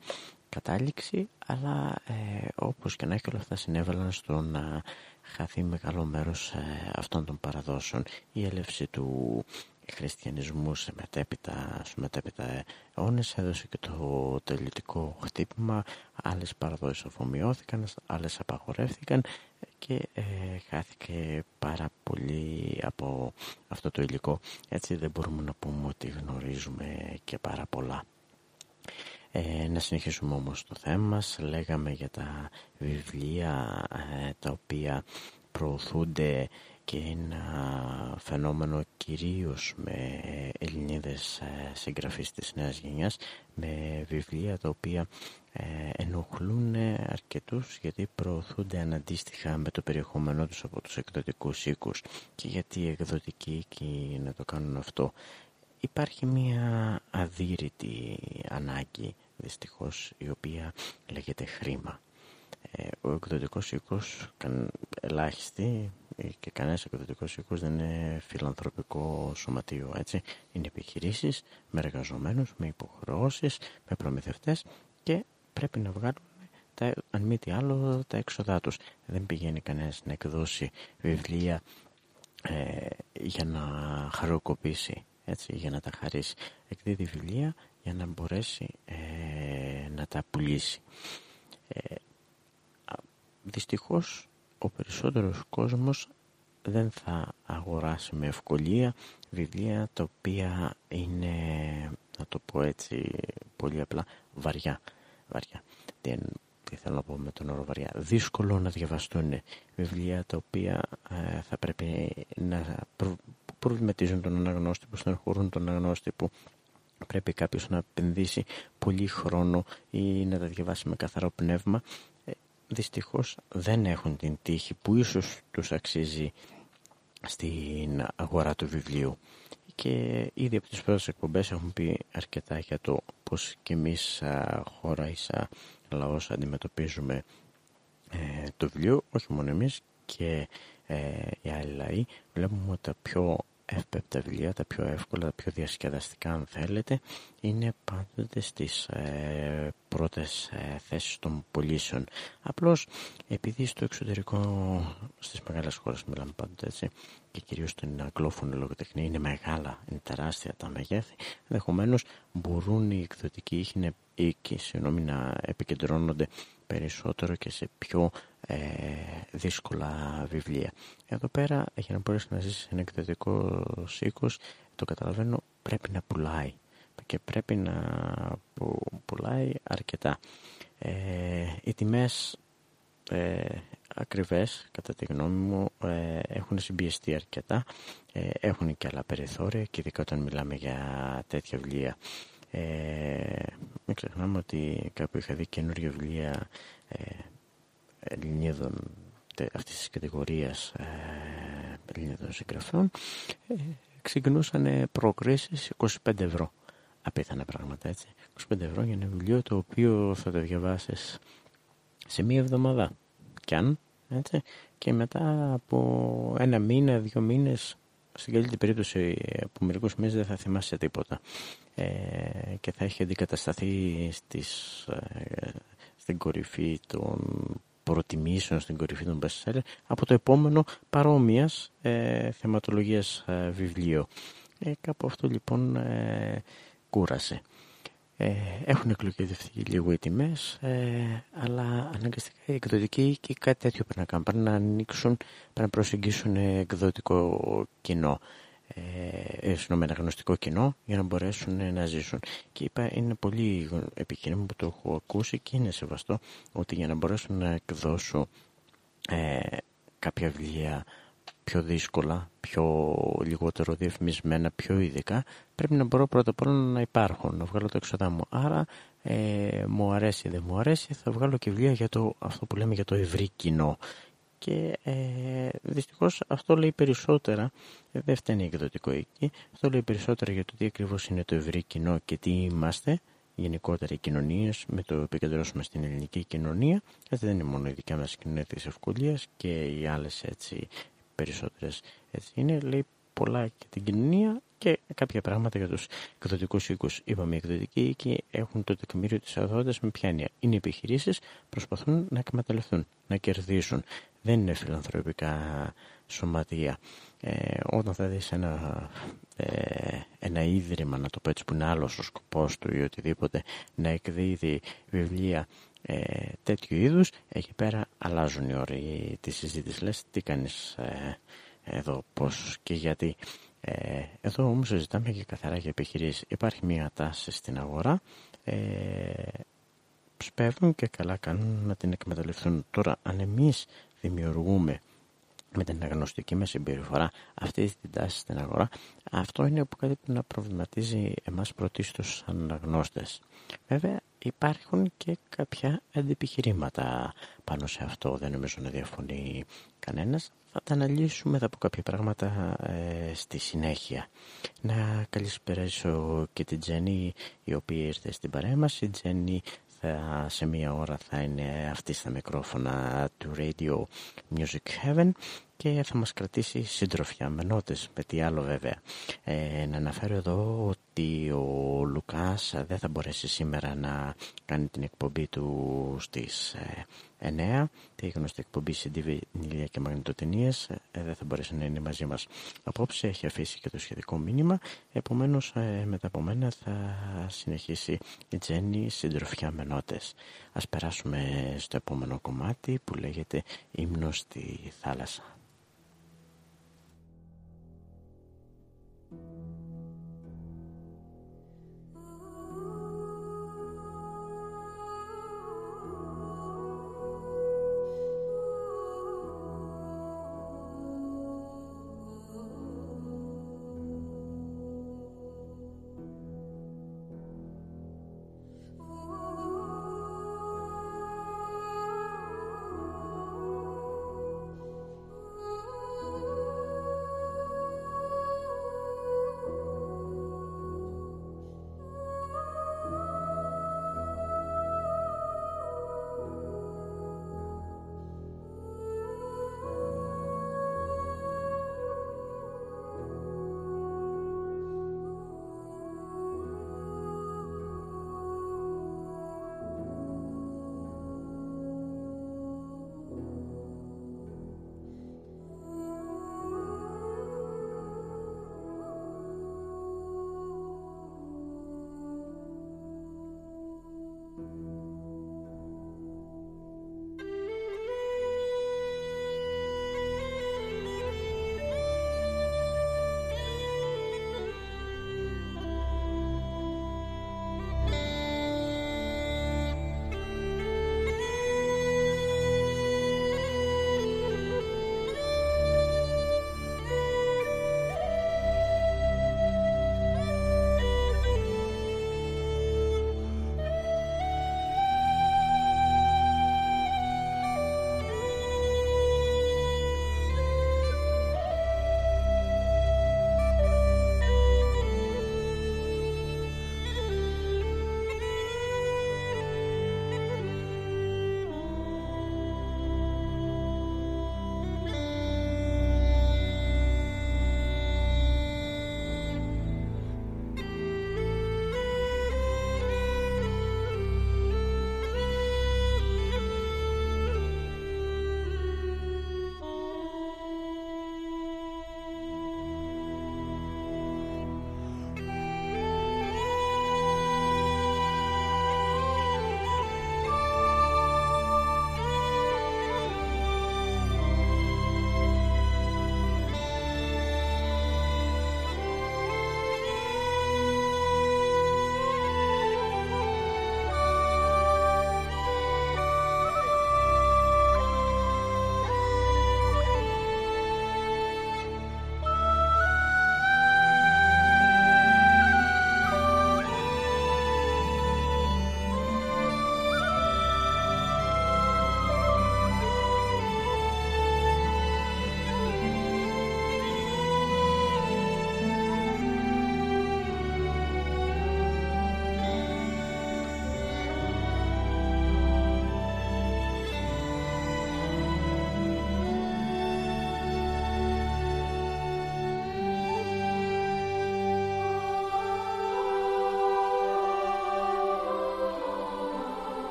κατάληξη αλλά ε, όπως και να έχει όλα αυτά συνέβαλαν στο να χαθεί μεγάλο μέρος αυτών των παραδόσεων. Η έλευση του χριστιανισμού σε μετέπειτα, σε μετέπειτα αιώνες έδωσε και το τελειωτικό χτύπημα. Άλλες παραδόσεις αφομοιώθηκαν άλλες απαγορεύτηκαν και ε, χάθηκε πάρα πολύ από αυτό το υλικό. Έτσι δεν μπορούμε να πούμε ότι γνωρίζουμε και πάρα πολλά. Ε, να συνεχίσουμε όμως το θέμα μας. Λέγαμε για τα βιβλία ε, τα οποία προωθούνται και ένα φαινόμενο κυρίως με Ελληνίδες ε, συγγραφείς της νέας γενιάς με βιβλία τα οποία ε, ενοχλούν αρκετούς γιατί προωθούνται αναντίστοιχα με το περιεχόμενό τους από τους εκδοτικούς οίκους. Και γιατί οι εκδοτικοί οίκοι να το κάνουν αυτό. Υπάρχει μια αδύρυτη ανάγκη δυστυχώς η οποία λέγεται χρήμα. Ε, ο εκδοτικός οίκος ελάχιστη και κανένας εκδοτικός οίκος δεν είναι φιλανθρωπικό σωματείο έτσι. Είναι επιχειρήσεις με εργαζομένους, με υποχρεώσεις με προμηθευτές και πρέπει να βγάλουν τα, αν μη τι άλλο τα έξοδά τους. Δεν πηγαίνει κανένας να εκδώσει βιβλία ε, για να χαροκοπήσει έτσι, για να τα χαρίσει. Εκδίδει βιβλία για να μπορέσει ε, να τα πουλήσει. Ε, δυστυχώς ο περισσότερος κόσμος δεν θα αγοράσει με ευκολία βιβλία τα οποία είναι, να το πω έτσι πολύ απλά, βαριά. βαριά. Δεν, τι θέλω να πω με τον όρο βαριά. Δύσκολο να διαβαστούν βιβλία τα οποία ε, θα πρέπει να προ, προβληματίζουν τον αναγνώστη, που στενοχωρούν τον αναγνώστη, που πρέπει κάποιος να επενδύσει πολύ χρόνο ή να τα διαβάσει με καθαρό πνεύμα δυστυχώς δεν έχουν την τύχη που ίσως τους αξίζει στην αγορά του βιβλίου. Και ήδη από τις πρώτες εκπομπές έχουμε πει αρκετά για το πως και εμείς χώρα ή σαν λαός αντιμετωπίζουμε ε, το βιβλίο όχι μόνο εμείς και ε, οι άλλοι λαοί. Βλέπουμε ότι τα πιο εύπεπτα βιβλία, τα πιο εύκολα, τα πιο διασκεδαστικά αν θέλετε, είναι πάντοτε στις ε, πρώτες ε, θέσεις των πωλήσεων. Απλώς επειδή στο εξωτερικό, στις μεγάλες χώρες μιλάμε πάντοτε έτσι, και κυρίως στην αγγλόφωνη λογοτεχνία είναι μεγάλα, είναι τεράστια τα μεγέθη, ενδεχομένως μπορούν οι εκδοτικοί οίκοι να επικεντρώνονται περισσότερο και σε πιο ε, δύσκολα βιβλία. Εδώ πέρα για να μπορέσεις να ζήσει ένα εκδοτικό οίκος, το καταλαβαίνω, πρέπει να πουλάει και πρέπει να πουλάει αρκετά. Ε, οι τιμές ε, ακριβές κατά τη γνώμη μου ε, έχουν συμπιεστεί αρκετά ε, έχουν και άλλα περιθώρια και ειδικά όταν μιλάμε για τέτοια βιβλία ε, μην ξεχνάμε ότι κάπου είχα δει καινούργια βιβλία ε, Ελληνίδων αυτής της κατηγορίας ε, Ελληνίδων συγγραφών ε, ξεκινούσαν προκρίσεις 25 ευρώ. Απίθανα πράγματα έτσι. 25 ευρώ για ένα βιβλίο το οποίο θα το διαβάσεις σε μία εβδομάδα. Κι αν έτσι, και μετά από ένα μήνα, δύο μήνες στην καλύτερη περίπτωση από μερικούς μήνες δεν θα θυμάσαι τίποτα ε, και θα έχει αντικατασταθεί στις, ε, στην κορυφή των προτιμήσεων, στην κορυφή των bestseller από το επόμενο παρόμοιας ε, θεματολογίας ε, βιβλίο. Ε, κάπου αυτό λοιπόν ε, κούρασε. Ε, έχουν εκλογηθεί λίγο οι τιμές, ε, αλλά αναγκαστικά οι εκδοτικοί και κάτι τέτοιο πρέπει να κάνουν. Πρέπει να ανοίξουν, πρέπει να προσεγγίσουν εκδοτικό κοινό. Ε, ένα γνωστικό κοινό για να μπορέσουν να ζήσουν. Και είπα, είναι πολύ επιχείρημα που το έχω ακούσει και είναι σεβαστό ότι για να μπορέσω να εκδώσω ε, κάποια βιβλία πιο δύσκολα, πιο λιγότερο διαφημισμένα, πιο ειδικά, πρέπει να μπορώ πρώτα απ' όλα να υπάρχουν, να βγάλω το έξοδά μου. Άρα ε, μου αρέσει ή δεν μου αρέσει, θα βγάλω και βιβλία για το, αυτό που λέμε για το ευρύ κοινό. Και ε, δυστυχώς αυτό λέει περισσότερα, ε, δεν φταίνει εκδοτικό εκεί, αυτό λέει περισσότερα για το τι ακριβώς είναι το ευρύ κοινό και τι είμαστε, γενικότερα οι κοινωνίες, με το επικεντρώσουμε στην ελληνική κοινωνία. Έτσι δεν είναι μόνο η δικιά μας κοινωνία της ευκολίας και οι άλλες έτσι περισσότερες έτσι είναι, λέει πολλά για την κοινωνία και κάποια πράγματα για τους εκδοτικούς οίκους. Είπαμε, οι εκδοτικοί οίκοι έχουν το τεκμήριο της αδότητας με πιάνεια. Είναι επιχειρήσεις, προσπαθούν να εκμεταλλευτούν, να κερδίσουν. Δεν είναι φιλανθρωπικά σωματεία. Ε, όταν θα δεις ένα, ε, ένα ίδρυμα, να το πω έτσι, που είναι άλλος ο σκοπός του ή οτιδήποτε, να εκδίδει βιβλία ε, τέτοιου είδους εκεί πέρα αλλάζουν οι όροι της συζήτησης. Λες τι κάνεις ε, εδώ πως και γιατί. Ε, εδώ όμως συζητάμε και καθαρά για επιχειρήσεις. Υπάρχει μια τάση στην αγορά. Ε, σπέβουν και καλά κάνουν να την εκμεταλλευτούν. Τώρα αν εμείς δημιουργούμε με την αγνωστική μας συμπεριφορά αυτή την τάση στην αγορά αυτό είναι που κάτι που να προβληματίζει εμάς πρωτίστως σαν αγνώστες. Βέβαια υπάρχουν και κάποια αντιπιχειρήματα πάνω σε αυτό. Δεν νομίζω να διαφωνεί κανένας. Θα τα αναλύσουμε θα πω κάποια πράγματα ε, στη συνέχεια. Να καλησπεράσω και την Τζέννη η οποία ήρθε στην παρέμβαση η Τζέννη θα, σε μία ώρα θα είναι αυτή στα μικρόφωνα του Radio Music Heaven και θα μας κρατήσει συντροφιά με νότες, με τι άλλο βέβαια. Ε, να αναφέρω εδώ ότι ο Λουκάς δεν θα μπορέσει σήμερα να κάνει την εκπομπή του στις ε, 9, τη γνωστή εκπομπή σε Νίλια και Μαγνητοτενίες, ε, δεν θα μπορέσει να είναι μαζί μας. Απόψε έχει αφήσει και το σχετικό μήνυμα, επομένως ε, μετά από μένα θα συνεχίσει η Τζέννη συντροφιά με νότες. Ας περάσουμε στο επόμενο κομμάτι που λέγεται «Ύμνος στη θάλασσα».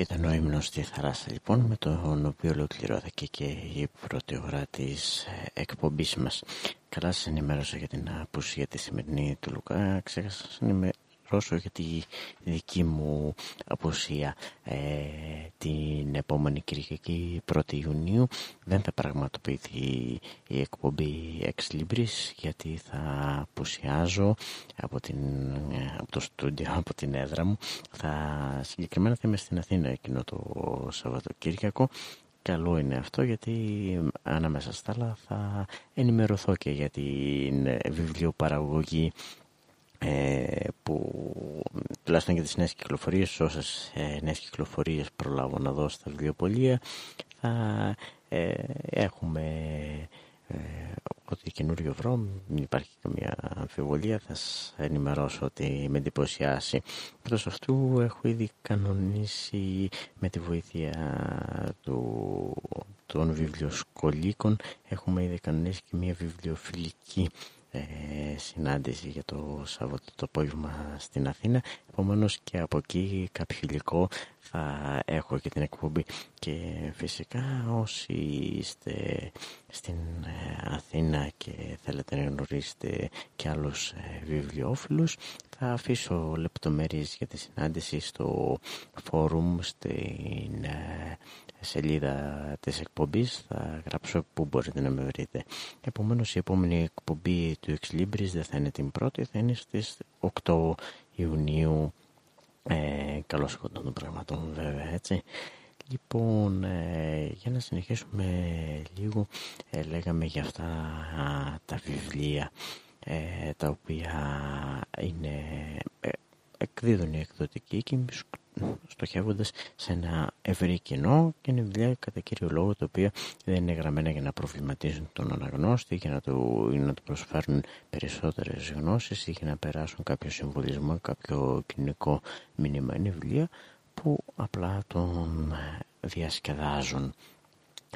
Ήταν ο ύμνος τη Θαράσα λοιπόν με τον οποίο ολοκληρώθηκε και η πρώτη ώρα της ε, εκπομπής μας. Καλά σας ενημέρωσα για την απουσία της σημερινή του Λουκά. Ξέχασα να ενημερώσω για τη δική μου απουσία ε, την επόμενη Κυριακή 1η Ιουνίου. Δεν θα πραγματοποιηθεί η εκπομπή Ex Libris γιατί θα απουσιάζω από, την, από το στούντιο, από την έδρα μου. Θα, συγκεκριμένα θα είμαι στην Αθήνα εκείνο το Σαββατοκύριακο Καλό είναι αυτό γιατί ανάμεσα στα άλλα θα ενημερωθώ και για την βιβλιοπαραγωγή ε, που τουλάχιστον για τις νέες κυκλοφορίες όσες ε, νέες κυκλοφορίες προλάβω να δω στα βιβλιοπολία θα ε, έχουμε ε, ό,τι καινούριο βρω. Μην υπάρχει καμία αμφιβολία. Θα σας ενημερώσω ότι με εντυπωσιάσει. Προς αυτού έχω ήδη κανονίσει με τη βοήθεια του, των βιβλιοσκολίκων έχουμε ήδη κανονίσει και μια βιβλιοφιλική ε, συνάντηση για το Σαββατό το απόγευμα στην Αθήνα. Επομένως και από εκεί κάποιο υλικό θα έχω και την εκπομπή. Και φυσικά όσοι είστε στην ε, Αθήνα και θέλετε να γνωρίσετε και άλλους ε, βιβλιοφίλους θα αφήσω λεπτομέρειες για τη συνάντηση στο φόρουμ στην ε, σελίδα της εκπομπής θα γράψω που μπορείτε να με βρείτε. Επομένως η επόμενη εκπομπή του Ex Libris δεν θα είναι την πρώτη, θα είναι στις 8 Ιουνίου. Ε, καλώς των πραγμάτων βέβαια έτσι. Λοιπόν, ε, για να συνεχίσουμε λίγο, ε, λέγαμε για αυτά τα βιβλία ε, τα οποία είναι, εκδίδουν οι εκδοτικοί και στοχεύοντας σε ένα ευρύ κοινό και είναι δουλειά κατά κύριο λόγο τα οποία δεν είναι γραμμένα για να προβληματίζουν τον αναγνώστη για να του, να του προσφέρουν περισσότερες γνώσεις ή για να περάσουν κάποιο συμβολισμό, κάποιο κοινικό μήνυμα. Είναι βιβλία που απλά τον διασκεδάζουν.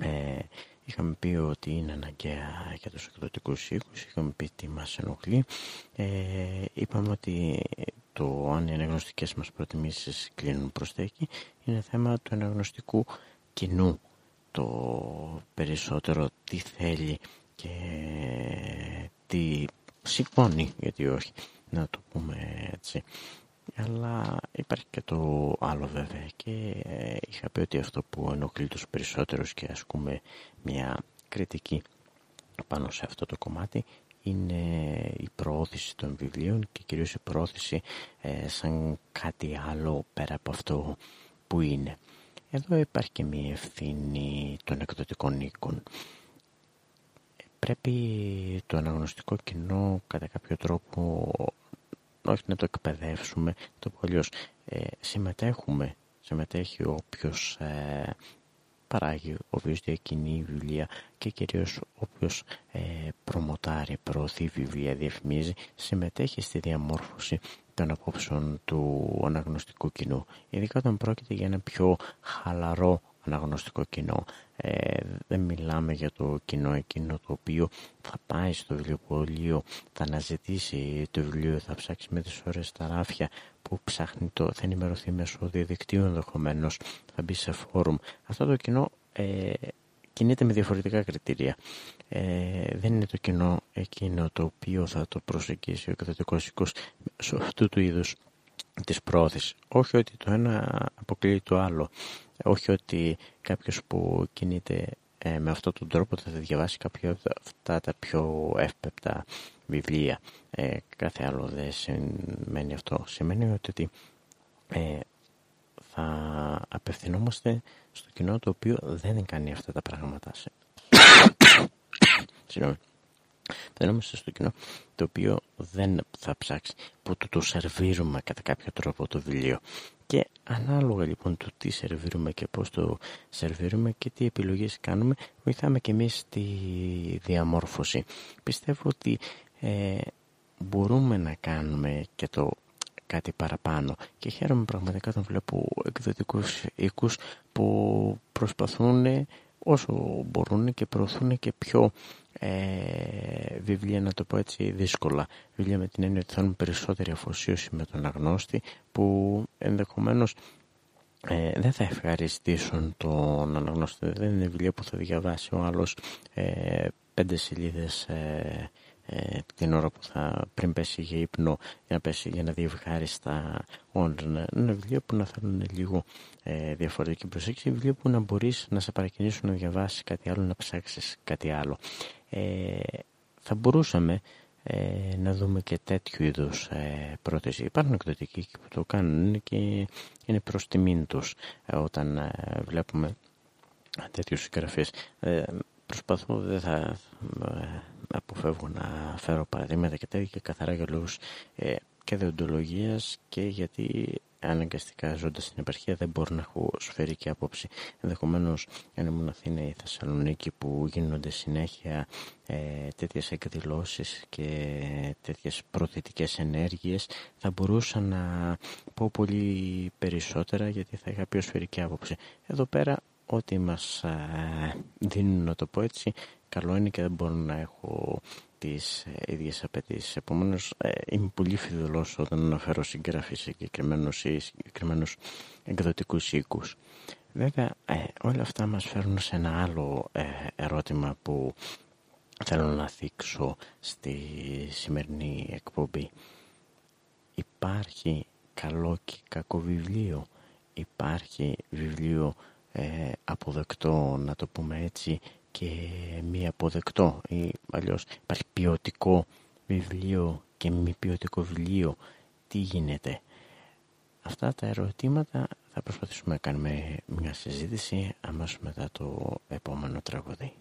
Ε, είχαμε πει ότι είναι αναγκαία για τους εκδοτικούς οίκους, είχαμε πει τι μας ενοχλεί. Ε, είπαμε ότι το αν οι αναγνωστικές μας προτιμήσεις κλείνουν προς τα εκεί είναι θέμα του αναγνωστικού κοινού. Το περισσότερο τι θέλει και τι σηκώνει γιατί όχι να το πούμε έτσι. Αλλά υπάρχει και το άλλο βέβαια και είχα πει ότι αυτό που ενοχλεί τους περισσότερους και ασκούμε μια κριτική πάνω σε αυτό το κομμάτι είναι η προώθηση των βιβλίων και κυρίως η προώθηση ε, σαν κάτι άλλο πέρα από αυτό που είναι. Εδώ υπάρχει και μια ευθύνη των εκδοτικών οίκων. Πρέπει το αναγνωστικό κοινό κατά κάποιο τρόπο όχι να το εκπαιδεύσουμε, το πω ε, συμμετέχουμε, συμμετέχει όποιος ε, παράγει, ο οποίος διακινεί βιβλία και κυρίως όποιος ε, προμοτάρει, προωθεί βιβλία, διαφημίζει, συμμετέχει στη διαμόρφωση των απόψεων του αναγνωστικού κοινού. Ειδικά όταν πρόκειται για ένα πιο χαλαρό αναγνωστικό κοινό. Ε, δεν μιλάμε για το κοινό εκείνο το οποίο θα πάει στο βιβλιοπωλείο, θα αναζητήσει το βιβλίο, θα ψάξει με τις ώρες τα ράφια που ψάχνει το, θα ενημερωθεί μέσω διαδικτύου ενδεχομένως, θα μπει σε φόρουμ. Αυτό το κοινό ε, κινείται με διαφορετικά κριτήρια. Ε, δεν είναι το κοινό εκείνο το οποίο θα το προσεγγίσει ο εκδοτικός οίκος σε αυτού του είδους της πρόθεσης. Όχι ότι το ένα αποκλείει το άλλο. Όχι ότι κάποιος που κινείται ε, με αυτόν τον τρόπο θα διαβάσει κάποια από αυτά τα πιο εύπεπτα βιβλία. Ε, κάθε άλλο δεν σημαίνει αυτό. Σημαίνει ότι ε, θα απευθυνόμαστε στο κοινό το οποίο δεν κάνει αυτά τα πράγματα. Συγγνώμη. Απευθυνόμαστε στο κοινό το οποίο δεν θα ψάξει που του το σερβίρουμε κατά κάποιο τρόπο το βιβλίο. Και ανάλογα λοιπόν του τι σερβίρουμε και πώς το σερβίρουμε και τι επιλογές κάνουμε, βοηθάμε και εμείς τη διαμόρφωση. Πιστεύω ότι ε, μπορούμε να κάνουμε και το κάτι παραπάνω και χαίρομαι πραγματικά τον βλέπω εκδοτικούς οίκους που προσπαθούν όσο μπορούν και προωθούν και πιο ε, βιβλία, να το πω έτσι, δύσκολα. Βιβλία με την έννοια ότι θέλουν περισσότερη αφοσίωση με τον αγνώστη που ενδεχομένως ε, δεν θα ευχαριστήσουν τον αναγνωστή. Δεν είναι βιβλίο που θα διαβάσει ο άλλος ε, πέντε σελίδες ε, ε, την ώρα που θα πριν πέσει για ύπνο για να, πέσει, για να δει ευχάριστα όνειρα. Είναι βιβλίο που να θέλουν λίγο ε, διαφορετική προσέγγιση, βιβλίο που να μπορείς να σε παρακινήσουν να διαβάσεις κάτι άλλο, να ψάξεις κάτι άλλο. Ε, θα μπορούσαμε ε, να δούμε και τέτοιου είδους ε, πρόταση. Υπάρχουν εκδοτικοί που το κάνουν είναι και είναι προς τιμήν τους ε, όταν ε, βλέπουμε τέτοιους συγγραφείς. Ε, προσπαθώ, δεν θα αποφεύγω να φέρω παραδείγματα και τέτοια καθαρά για λόγους και δεοντολογίας και γιατί αναγκαστικά ζώντας στην επαρχία δεν μπορώ να έχω σφαιρική άποψη. Ενδεχομένως, αν ήμουν Αθήνα ή Θεσσαλονίκη που γίνονται συνέχεια ε, τέτοιες εκδηλώσεις και τέτοιες προθετικές ενέργειες, θα μπορούσα να πω πολύ περισσότερα γιατί θα είχα πιο σφαιρική άποψη. Εδώ πέρα, ό,τι μας ε, δίνουν, να το πω έτσι, καλό είναι και δεν μπορώ να έχω τις ε, ίδιες απαιτήσεις. Επομένως ε, είμαι πολύ φιδωλός όταν αναφέρω συγγραφή σε συγκεκριμένους ή συγκεκριμένους εκδοτικούς οίκους. Βέβαια ε, όλα αυτά μας φέρνουν σε ένα άλλο ερώτημα που θέλω να θίξω στη σημερινή εκπομπή. Υπάρχει καλό και κακό βιβλίο; Υπάρχει βιβλίο αποδεκτό να το πούμε έτσι και μη αποδεκτό ή αλλιώς υπάρχει ποιοτικό βιβλίο και μη ποιοτικό βιβλίο τι γίνεται; Αυτά τα ερωτήματα θα προσπαθήσουμε να κάνουμε μια συζήτηση αμέσως μετά το επόμενο τραγουδί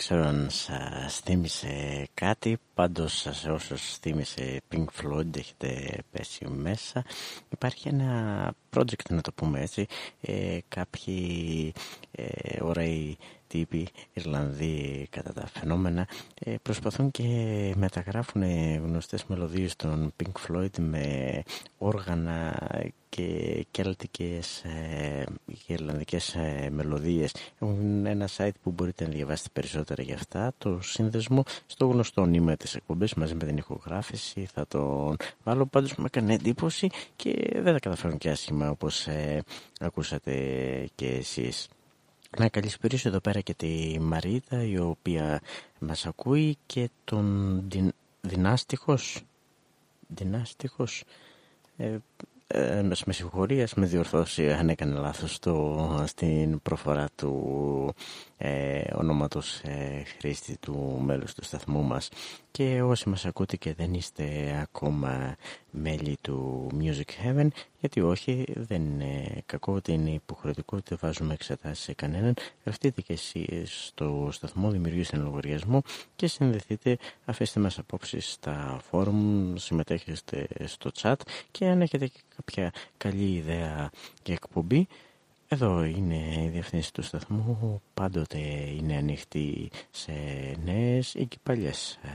Δεν ξέρω αν σας θύμισε κάτι, πάντως σας όσους θύμισε Pink Floyd έχετε πέσει μέσα. Υπάρχει ένα project να το πούμε έτσι, ε, κάποιοι ε, ωραίοι τύποι Ιρλανδοί κατά τα φαινόμενα ε, προσπαθούν και μεταγράφουν γνωστές μελωδίες των Pink Floyd με όργανα και κέλτικες ε, και ιρλανδικές ε, μελωδίες. Έχουν ένα site που μπορείτε να διαβάσετε περισσότερα για αυτά. Το σύνδεσμο στο γνωστό νήμα της εκπομπής μαζί με την ηχογράφηση θα τον βάλω. Πάντως μου έκανε εντύπωση και δεν τα καταφέρουν και άσχημα όπως ακούσατε και εσείς. Να καλησπερίσω εδώ πέρα και τη Μαρίτα η οποία μας ακούει και τον Διν... Δυνάστιχος Δυνάστιχος ε, ε, με συγχωρείς, με διορθώσει αν έκανε λάθος το, στην προφορά του ε, ονόματος ε, χρήστη του μέλους του σταθμού μας. Και όσοι μας ακούτε και δεν είστε ακόμα μέλη του Music Heaven γιατί όχι δεν είναι κακό ότι είναι υποχρεωτικό ότι βάζουμε εξετάσεις σε κανέναν. Γραφτείτε και εσείς στο σταθμό δημιουργήστε ένα λογαριασμό και συνδεθείτε αφήστε μας απόψεις στα φόρουμ συμμετέχετε στο chat και αν έχετε και κάποια καλή ιδέα και εκπομπή εδώ είναι η διευθύνση του σταθμού, πάντοτε είναι ανοιχτή σε νέες ή και παλιές ε,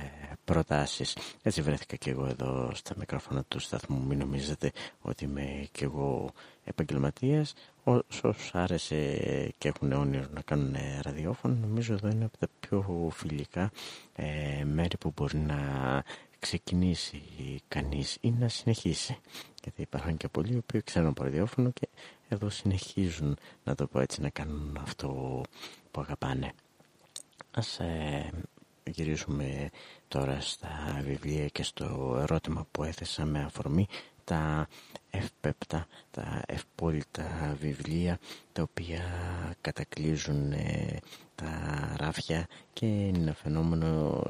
προτάσεις. Έτσι βρέθηκα και εγώ εδώ στα μικρόφωνα του σταθμού, μην νομίζετε ότι είμαι και εγώ επαγγελματίας. Όσους άρεσε και έχουν όνειρο να κάνουν ραδιόφωνο, νομίζω εδώ είναι από τα πιο φιλικά ε, μέρη που μπορεί να ξεκινήσει κανείς ή να συνεχίσει. Γιατί υπάρχουν και πολλοί που ξέρουν από ραδιόφωνο και εδώ συνεχίζουν να το πω έτσι να κάνουν αυτό που αγαπάνε. Ας ε, γυρίσουμε τώρα στα βιβλία και στο ερώτημα που έθεσα με αφορμή τα ευπέπτα, τα ευπόλυτα βιβλία τα οποία κατακλείζουν ε, τα ράφια και είναι ένα φαινόμενο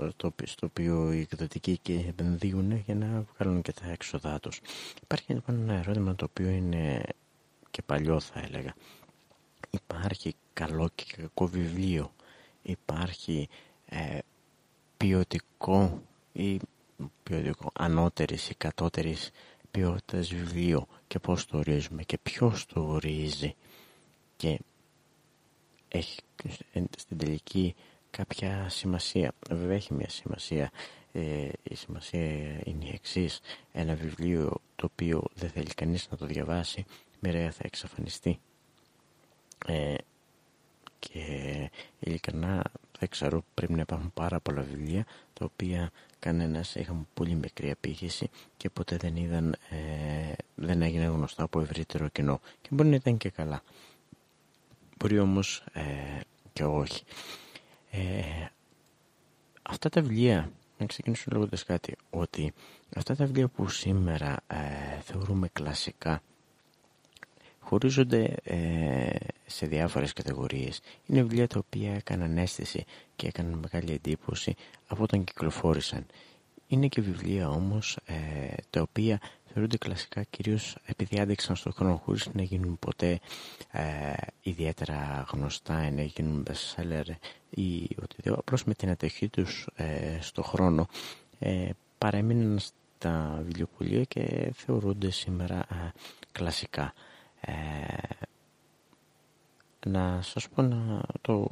στο οποίο οι εκδοτικοί και επενδύουν για να βγάλουν και τα έξοδά τους. Υπάρχει λοιπόν ένα ερώτημα το οποίο είναι και παλιό θα έλεγα. Υπάρχει καλό και κακό βιβλίο. Υπάρχει ε, ποιοτικό ή ποιοτικό ανώτερης ή κατώτερης ποιότητας βιβλίο και πώς το ορίζουμε και ποιος το ορίζει και έχει στην τελική κάποια σημασία. Βέβαια έχει μια σημασία. Ε, η σημασία είναι η εξής. Ένα βιβλίο το οποίο δεν θέλει κανείς να το διαβάσει μοιραία θα εξαφανιστεί. Ε, και ειλικρινά δεν ξέρω πρέπει να υπάρχουν πάρα πολλά βιβλία τα οποία κανένας είχαν πολύ μικρή απήχηση και ποτέ δεν είδαν ε, δεν έγινε γνωστά από ευρύτερο κοινό. Και μπορεί να ήταν και καλά. Μπορεί όμως ε, και όχι. Ε, αυτά τα βιβλία να ξεκινήσω λέγοντας κάτι ότι αυτά τα βιβλία που σήμερα ε, θεωρούμε κλασικά χωρίζονται ε, σε διάφορες κατηγορίες. Είναι βιβλία τα οποία έκαναν αίσθηση και έκαναν μεγάλη εντύπωση από όταν κυκλοφόρησαν. Είναι και βιβλία όμως ε, τα οποία θεωρούνται κλασικά κυρίως επειδή άντεξαν στον χρόνο χωρίς να γίνουν ποτέ ε, ιδιαίτερα γνωστά, να γίνουν bestseller ή οτιδήποτε. Απλώς με την ατεχή τους ε, στο χρόνο ε, παρέμειναν στα βιβλιοπολία και θεωρούνται σήμερα κλασικά. Ε, να σας πω να το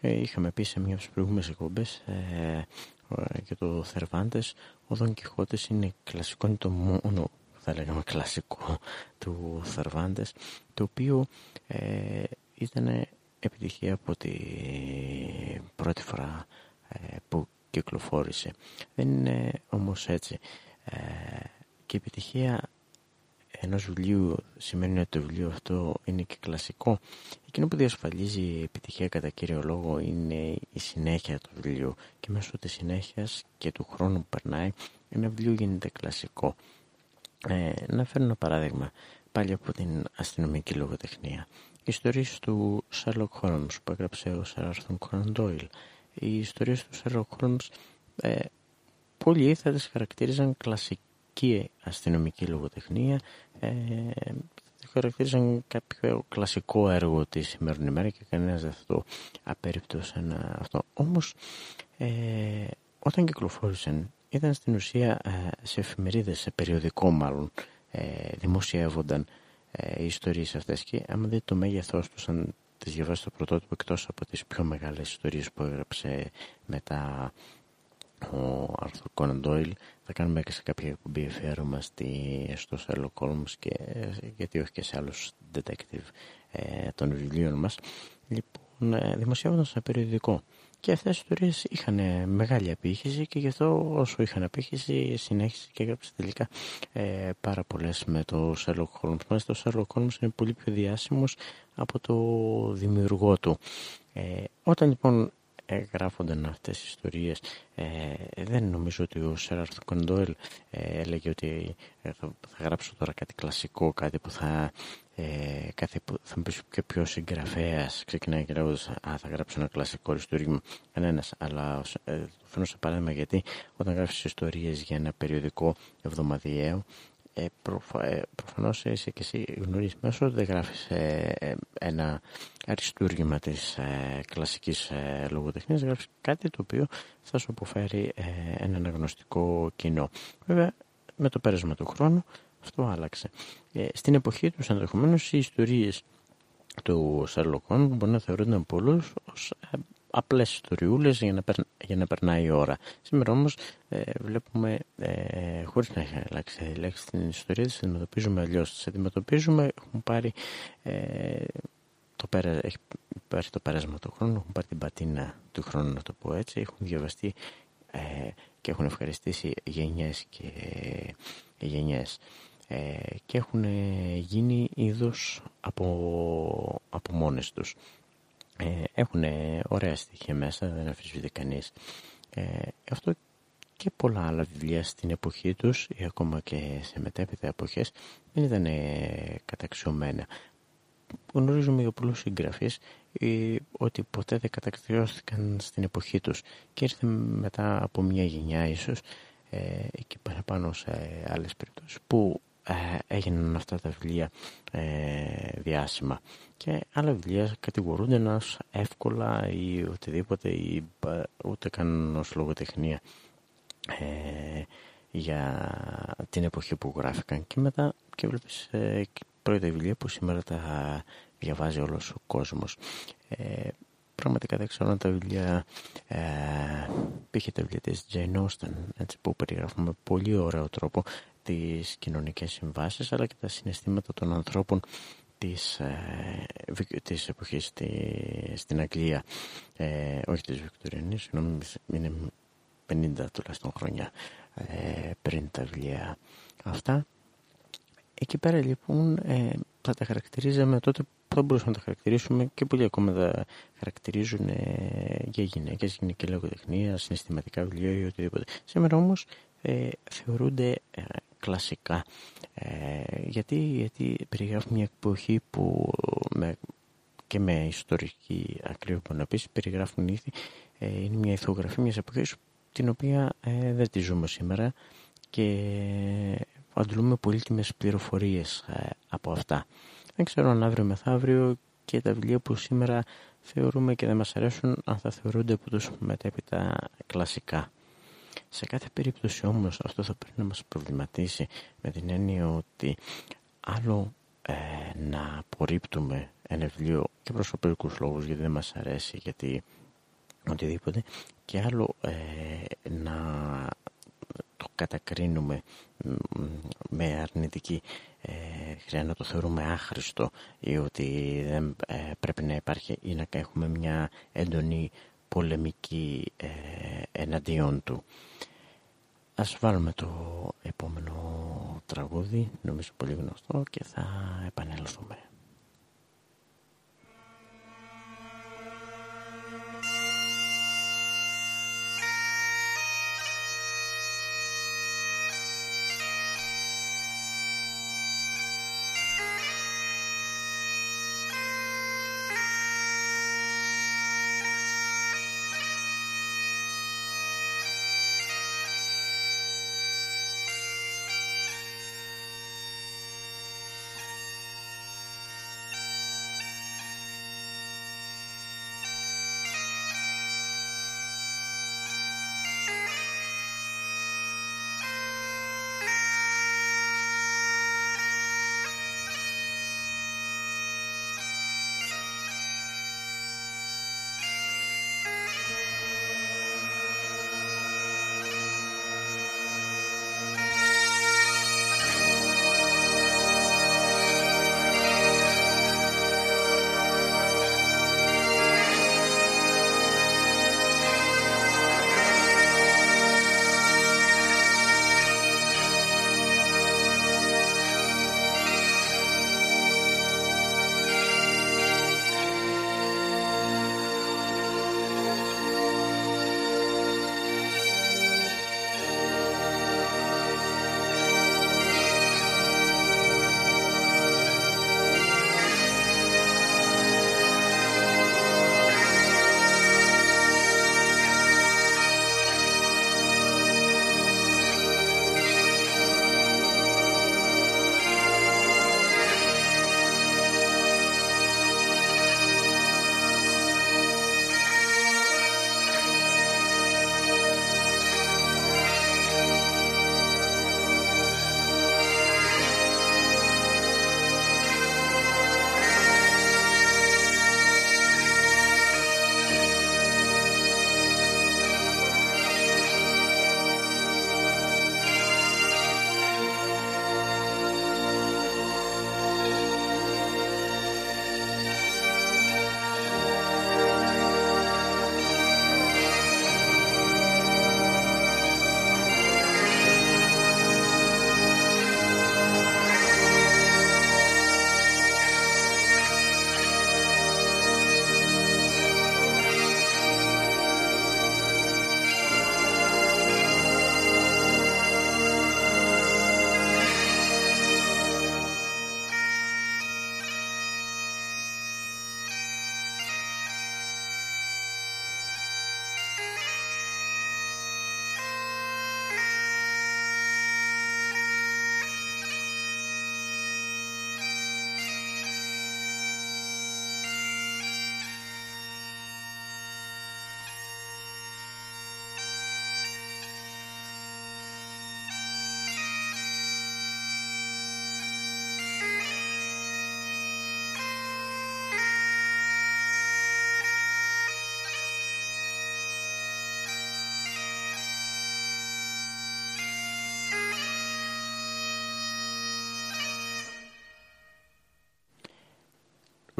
ε, είχαμε πει σε μια από τις προηγούμενες εκπομπές ε, και το Θερβάντες ο Δον Κιχώτης είναι κλασικό είναι το μόνο θα λέγαμε κλασικό του Θερβάντες το οποίο ε, ήταν επιτυχία από τη πρώτη φορά ε, που κυκλοφόρησε. Δεν είναι όμως έτσι. Ε, και επιτυχία ενός βιβλίου σημαίνει ότι το βιβλίο αυτό είναι και κλασικό. Εκείνο που διασφαλίζει η επιτυχία κατά κύριο λόγο είναι η συνέχεια του βιβλίου και μέσω της συνέχειας και του χρόνου που περνάει ένα βιβλίο γίνεται κλασικό. Ε, να φέρω ένα παράδειγμα πάλι από την αστυνομική λογοτεχνία. Οι ιστορίες του Sherlock Holmes που έγραψε ο Sir Arthur Conan Doyle. Οι ιστορίες του Sherlock Holmes ε, πολλοί θα τις χαρακτήριζαν κλασική αστυνομική λογοτεχνία ε, το χαρακτήριζαν κάποιο κλασικό έργο τη σημερινή ημέρα και κανένας δεν θα το απέρριπτωσε αυτό. Όμως ε, όταν κυκλοφόρησαν ήταν στην ουσία ε, σε εφημερίδες, σε περιοδικό μάλλον ε, δημοσιεύονταν ε, οι ιστορίες αυτές και άμα δείτε το μέγεθός τους αν τις διαβάσει το πρωτότυπο εκτός από τις πιο μεγάλες ιστορίες που έγραψε μετά ο Άρθουρ Κόναν Ντόιλ θα κάνουμε και σε κάποια εκπομπή αφιέρωμα στο Sherlock Holmes και γιατί όχι και σε άλλους detective ε, των βιβλίων μας λοιπόν ε, δημοσιεύονταν σε περιοδικό και αυτές οι ιστορίες είχαν μεγάλη απήχηση και γι' αυτό όσο είχαν απήχηση συνέχισε και έγραψε τελικά ε, πάρα πολλές με το Sherlock Holmes. Μάλιστα το Sherlock Holmes είναι πολύ πιο διάσημος από το δημιουργό του. Ε, όταν λοιπόν γράφονταν αυτές οι ιστορίες ε, δεν νομίζω ότι ο Σέραρθ Κοντόελ ε, έλεγε ότι ε, θα, θα, γράψω τώρα κάτι κλασικό κάτι που θα ε, κάτι που θα μου πεις και πιο συγγραφέας ξεκινάει και λέγοντας Α, θα γράψω ένα κλασικό ιστορικό. Κανένας. Αλλά ε, το φέρνω σε παράδειγμα γιατί όταν γράφεις ιστορίες για ένα περιοδικό εβδομαδιαίο, ε, προφα, ε, προφανώς είσαι και εσύ γνωρίζεις μέσω ότι δεν γράφεις ε, ένα αριστούργημα της ε, κλασικής ε, λογοτεχνίας. Γράφεις κάτι το οποίο θα σου αποφέρει ε, ένα αναγνωστικό κοινό. Βέβαια με το πέρασμα του χρόνου αυτό άλλαξε. Στην εποχή τους ενδεχομένως οι ιστορίες του Σαρλοκών μπορεί να θεωρούνται πολλούς ως απλές ιστοριούλες για να, για να περνάει η ώρα. Σήμερα όμως ε, βλέπουμε, ε, χωρίς να έχει αλλάξει η λέξη στην ιστορία, τις αντιμετωπίζουμε αλλιώς. Τις αντιμετωπίζουμε, έχουν πάρει, ε, το πέρα, έχει πάρει το πέρασμα του χρόνου, έχουν πάρει την πατίνα του χρόνου, να το πω έτσι, έχουν διαβαστεί ε, και έχουν ευχαριστήσει γενιές και γενιές. Ε, και έχουν γίνει είδος από, από μόνες τους. Ε, έχουν ωραία στοιχεία μέσα, δεν αφισβητεί κανείς. Ε, αυτό και πολλά άλλα βιβλία στην εποχή τους ή ακόμα και σε μετέπειτα εποχές δεν ήταν καταξιωμένα. Γνωρίζουμε για πολλούς συγγραφείς ε, ότι ποτέ δεν καταξιώθηκαν στην εποχή τους και ήρθε μετά από μια γενιά ίσως ε, και παραπάνω σε άλλες περιπτώσεις που ε, έγιναν αυτά τα βιβλία ε, διάσημα. Και άλλα βιβλία κατηγορούνται να εύκολα ή οτιδήποτε ή ούτε καν ως λογοτεχνία ε, για την εποχή που γράφηκαν. Και μετά και βλέπεις ε, πρώτα βιβλία που σήμερα τα διαβάζει όλος ο κόσμος. Ε, πραγματικά δεν ξέρω αν τα βιβλία ε, πήγε τα βιβλία της Jane Austen έτσι, που περιγράφουμε με πολύ ωραίο τρόπο τις κοινωνικές συμβάσεις αλλά και τα συναισθήματα των ανθρώπων της, ε, της εποχής στη, στην Αγγλία ε, όχι της Βικτωριανής συγγνώμη είναι 50 τουλάχιστον χρόνια ε, πριν τα βιβλία αυτά εκεί πέρα λοιπόν ε, θα τα χαρακτηρίζαμε τότε που θα μπορούσαμε να τα χαρακτηρίσουμε και πολλοί ακόμα τα χαρακτηρίζουν ε, για γυναίκες, γυναική λογοτεχνία, συναισθηματικά βιβλία ή οτιδήποτε. Σήμερα όμως ε, θεωρούνται ε, κλασικά. Ε, γιατί, γιατί περιγράφει μια εποχή που με, και με ιστορική ακρίβεια να πεις περιγράφουν ήδη ε, είναι μια ηθογραφή μιας εποχής την οποία ε, δεν τη ζούμε σήμερα και αντλούμε πολύτιμες πληροφορίες ε, από αυτά. Δεν ξέρω αν αύριο μεθαύριο και τα βιβλία που σήμερα θεωρούμε και δεν μας αρέσουν αν θα θεωρούνται από τους μετέπειτα κλασικά. Σε κάθε περίπτωση όμως αυτό θα πρέπει να μας προβληματίσει με την έννοια ότι άλλο ε, να απορρίπτουμε ένα βιβλίο και προσωπικούς λόγους γιατί δεν μας αρέσει, γιατί οτιδήποτε και άλλο ε, να το κατακρίνουμε με αρνητική ε, χρειά να το θεωρούμε άχρηστο ή ότι δεν ε, πρέπει να υπάρχει ή να έχουμε μια έντονη πολεμική ε, εναντίον του. Ας βάλουμε το επόμενο τραγούδι, νομίζω πολύ γνωστό και θα επανέλθουμε.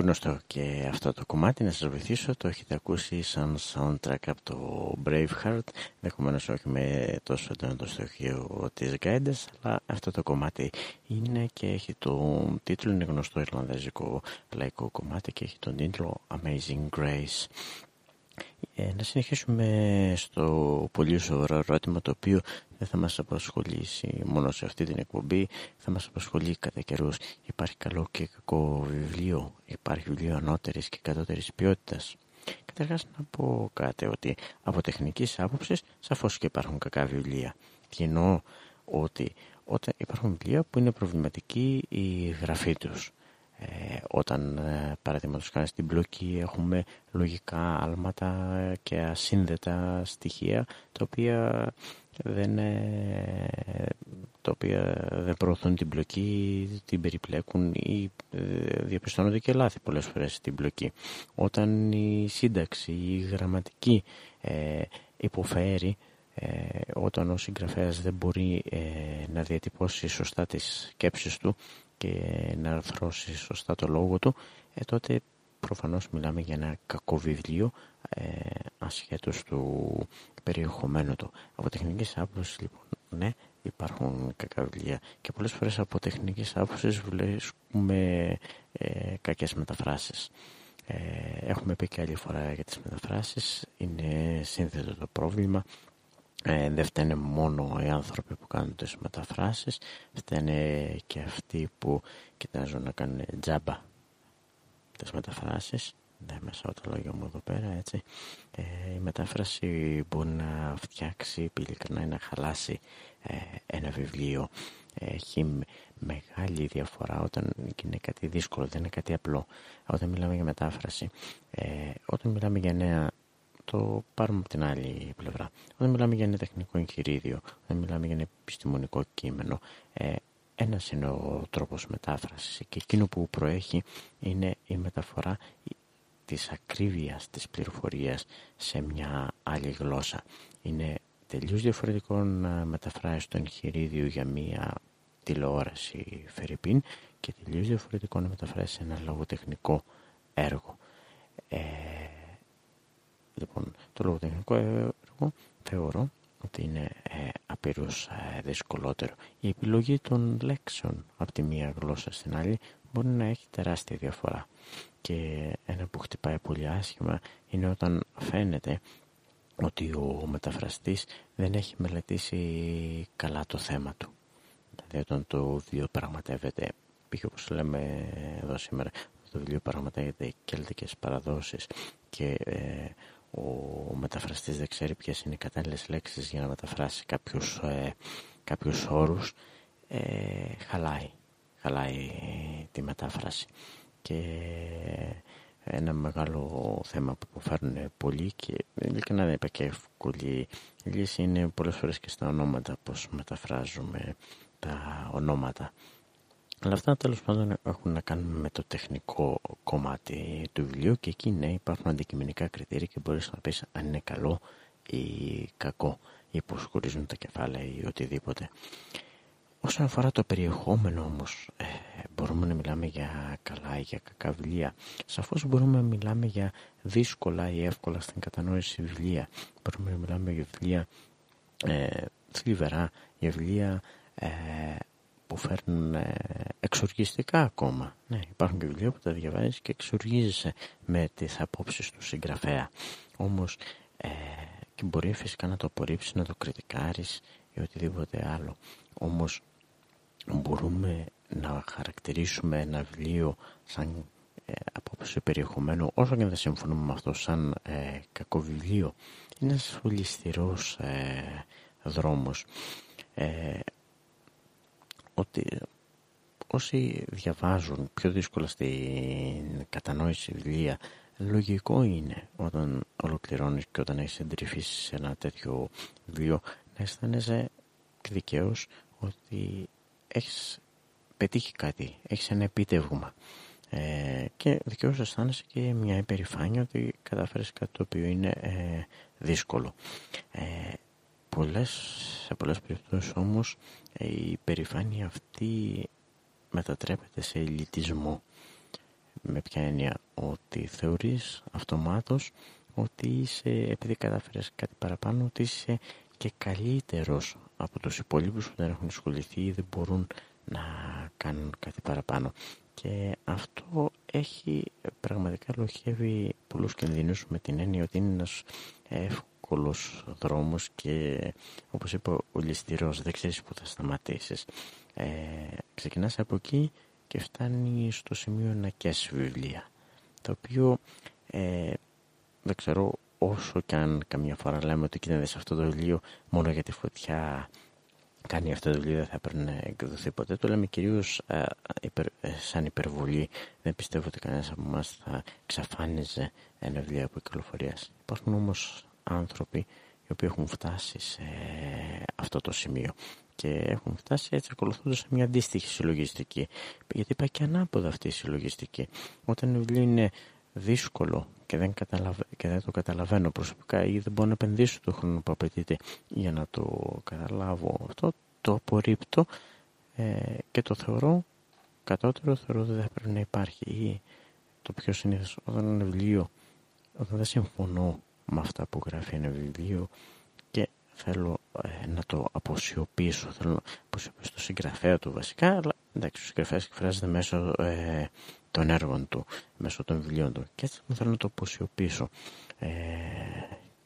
Γνωστό και αυτό το κομμάτι να σας βοηθήσω. Το έχετε ακούσει σαν soundtrack από το Braveheart. Ενδεχομένως όχι με τόσο έντονο το στοιχείο της Guidance αλλά αυτό το κομμάτι είναι και έχει το τίτλο είναι γνωστό ιρλανδέζικο λαϊκό κομμάτι και έχει τον τίτλο Amazing Grace. Ε, να συνεχίσουμε στο πολύ σοβαρό ερώτημα το οποίο δεν θα μας απασχολήσει μόνο σε αυτή την εκπομπή, θα μας απασχολεί κατά καιρούς. Υπάρχει καλό και κακό βιβλίο, υπάρχει βιβλίο ανώτερης και κατώτερης ποιότητας. Καταρχάς να πω κάτι ότι από τεχνικής άποψης σαφώς και υπάρχουν κακά βιβλία. Τι εννοώ ότι όταν υπάρχουν βιβλία που είναι προβληματική η γραφή τους. Ε, όταν ε, παραδείγματος χάρη στην μπλοκή έχουμε λογικά άλματα και ασύνδετα στοιχεία τα οποία δεν, ε, τα οποία δεν προωθούν την μπλοκή, την περιπλέκουν ή ε, διαπιστώνονται και λάθη πολλές φορές στην μπλοκή. Όταν η σύνταξη, η γραμματική ε, υποφέρει, ε, όταν ο συγγραφέας δεν μπορεί να διατυπώσει σωστά τις σκέψεις του και να αρθρώσει σωστά το λόγο του, ε, τότε προφανώς μιλάμε για ένα κακό βιβλίο ε, ασχέτως του περιεχομένου του. Από τεχνικής άποψης λοιπόν, ναι, υπάρχουν κακά βιβλία και πολλές φορές από τεχνικής άποψης βρίσκουμε ε, κακές μεταφράσεις. Ε, έχουμε πει και άλλη φορά για τις μεταφράσεις, είναι σύνθετο το πρόβλημα. Ε, δεν φταίνε μόνο οι άνθρωποι που κάνουν τις μεταφράσεις, φταίνε και αυτοί που κοιτάζουν να κάνουν τζάμπα τις μεταφράσεις. Ναι, μέσα από το λόγιο μου εδώ πέρα έτσι. Ε, η μετάφραση μπορεί να φτιάξει ειλικρινά να χαλάσει ε, ένα βιβλίο. Έχει μεγάλη διαφορά όταν είναι κάτι δύσκολο δεν είναι κάτι απλό. Όταν μιλάμε για μετάφραση ε, όταν μιλάμε για νέα το πάρουμε από την άλλη πλευρά. Όταν μιλάμε για ένα τεχνικό εγχειρίδιο όταν μιλάμε για ένα επιστημονικό κείμενο ε, ένας είναι ο τρόπος μετάφρασης και εκείνο που προέχει είναι η μεταφορά της ακρίβειας της πληροφορίας σε μια άλλη γλώσσα. Είναι τελείως διαφορετικό να μεταφράσει το εγχειρίδιο για μια τηλεόραση Φερρυπίν και τελείως διαφορετικό να μεταφράσει ένα λογοτεχνικό έργο. Ε, λοιπόν, το λογοτεχνικό έργο θεωρώ ότι είναι ε, απειρούς ε, δυσκολότερο. Η επιλογή των λέξεων από τη μία γλώσσα στην άλλη μπορεί να έχει τεράστια διαφορά. Και ένα που χτυπάει πολύ άσχημα είναι όταν φαίνεται ότι ο μεταφραστής δεν έχει μελετήσει καλά το θέμα του. Δηλαδή όταν το βιβλίο πραγματεύεται, πήγε όπως λέμε εδώ σήμερα, το βιβλίο πραγματεύεται κέλτικες παραδόσεις και ε, ο μεταφραστής δεν ξέρει ποιες είναι οι κατάλληλες λέξεις για να μεταφράσει κάποιους, ε, κάποιους όρους. Ε, χαλάει χαλάει τη μετάφραση. Και ένα μεγάλο θέμα που αποφέρουν πολλοί και ειλικρινά δεν είπα και εύκολη λύση είναι πολλές φορές και στα ονόματα πως μεταφράζουμε τα ονόματα αλλά αυτά τέλος πάντων έχουν να κάνουν με το τεχνικό κομμάτι του βιβλίου και εκεί ναι υπάρχουν αντικειμενικά κριτήρια και μπορείς να πεις αν είναι καλό ή κακό ή πως χωρίζουν τα κεφάλαια ή οτιδήποτε. Όσον αφορά το περιεχόμενο όμως ε, μπορούμε να μιλάμε για καλά ή για κακά βιβλία. Σαφώς μπορούμε να μιλάμε για δύσκολα ή εύκολα στην κατανόηση βιβλία. Μπορούμε να μιλάμε για βιβλία ε, θλιβερά, για βιβλία ε, που φέρνουν ε, εξοργιστικά ακόμα. Ναι, υπάρχουν και βιβλία που τα διαβάζεις και εξοργίζεσαι με τις απόψεις του συγγραφέα. Όμως ε, και μπορεί φυσικά να το απορρίψεις, να το κριτικάρεις ή οτιδήποτε άλλο. Όμως μπορούμε να χαρακτηρίσουμε ένα βιβλίο σαν ε, απόψη περιεχομένου όσο και δεν συμφωνούμε με αυτό σαν ε, κακό βιβλίο είναι ένας πολύ ε, δρόμος ε, ότι όσοι διαβάζουν πιο δύσκολα στην κατανόηση βιβλία λογικό είναι όταν ολοκληρώνεις και όταν έχεις εντρυφήσει σε ένα τέτοιο βιβλίο να αισθάνεσαι δικαίως ότι έχεις πετύχει κάτι, έχεις ένα επίτευγμα ε, και δικαίως αισθάνεσαι και μια υπερηφάνεια ότι κατάφερες κάτι το οποίο είναι ε, δύσκολο. Ε, πολλές, σε πολλές περιπτώσεις όμως η υπερηφάνεια αυτή μετατρέπεται σε ελιτισμό με ποια έννοια; Ότι θεωρείς αυτομάτως ότι είσαι, επειδή κατάφερες κάτι παραπάνω, ότι είσαι και καλύτερος από τους υπόλοιπους που δεν έχουν ασχοληθεί ή δεν μπορούν να κάνουν κάτι παραπάνω. Και αυτό έχει πραγματικά λοχεύει πολλούς κινδύνους με την έννοια ότι είναι ένας εύκολος δρόμος και όπως είπα ο ληστηρός δεν ξέρεις που θα σταματήσεις. Ε, ξεκινάς από εκεί και φτάνει στο σημείο να κέσει βιβλία το οποίο ε, δεν ξέρω όσο και αν καμιά φορά λέμε ότι κοίτατε σε αυτό το βιβλίο μόνο για τη φωτιά κάνει αυτό το βιβλίο δεν θα έπρεπε να εκδοθεί ποτέ το λέμε κυρίως ε, ε, σαν υπερβολή δεν πιστεύω ότι κανένας από εμάς θα εξαφάνιζε ένα βιβλίο από κυκλοφορίας. υπάρχουν όμως άνθρωποι οι οποίοι έχουν φτάσει σε αυτό το σημείο και έχουν φτάσει έτσι ακολουθώντας μια αντίστοιχη συλλογιστική. Γιατί υπάρχει και ανάποδα αυτή η συλλογιστική. Όταν το βιβλίο είναι δύσκολο και δεν, και δεν το καταλαβαίνω προσωπικά ή δεν μπορώ να επενδύσω το χρόνο που απαιτείται για να το καταλάβω αυτό, το απορρίπτω ε, και το θεωρώ κατώτερο, θεωρώ ότι δεν πρέπει να υπάρχει. Ή το πιο συνήθως όταν ένα βιβλίο, όταν δεν συμφωνώ με αυτά που γράφει ένα βιβλίο και θέλω ε, να το αποσιωπήσω, θέλω να αποσιωπήσω το συγγραφέα του βασικά, αλλά εντάξει, ο συγγραφέας εκφράζεται μέσω ε, των έργων του, μέσω των βιβλίων του. Και έτσι θέλω να το αποσιωπήσω. Ε,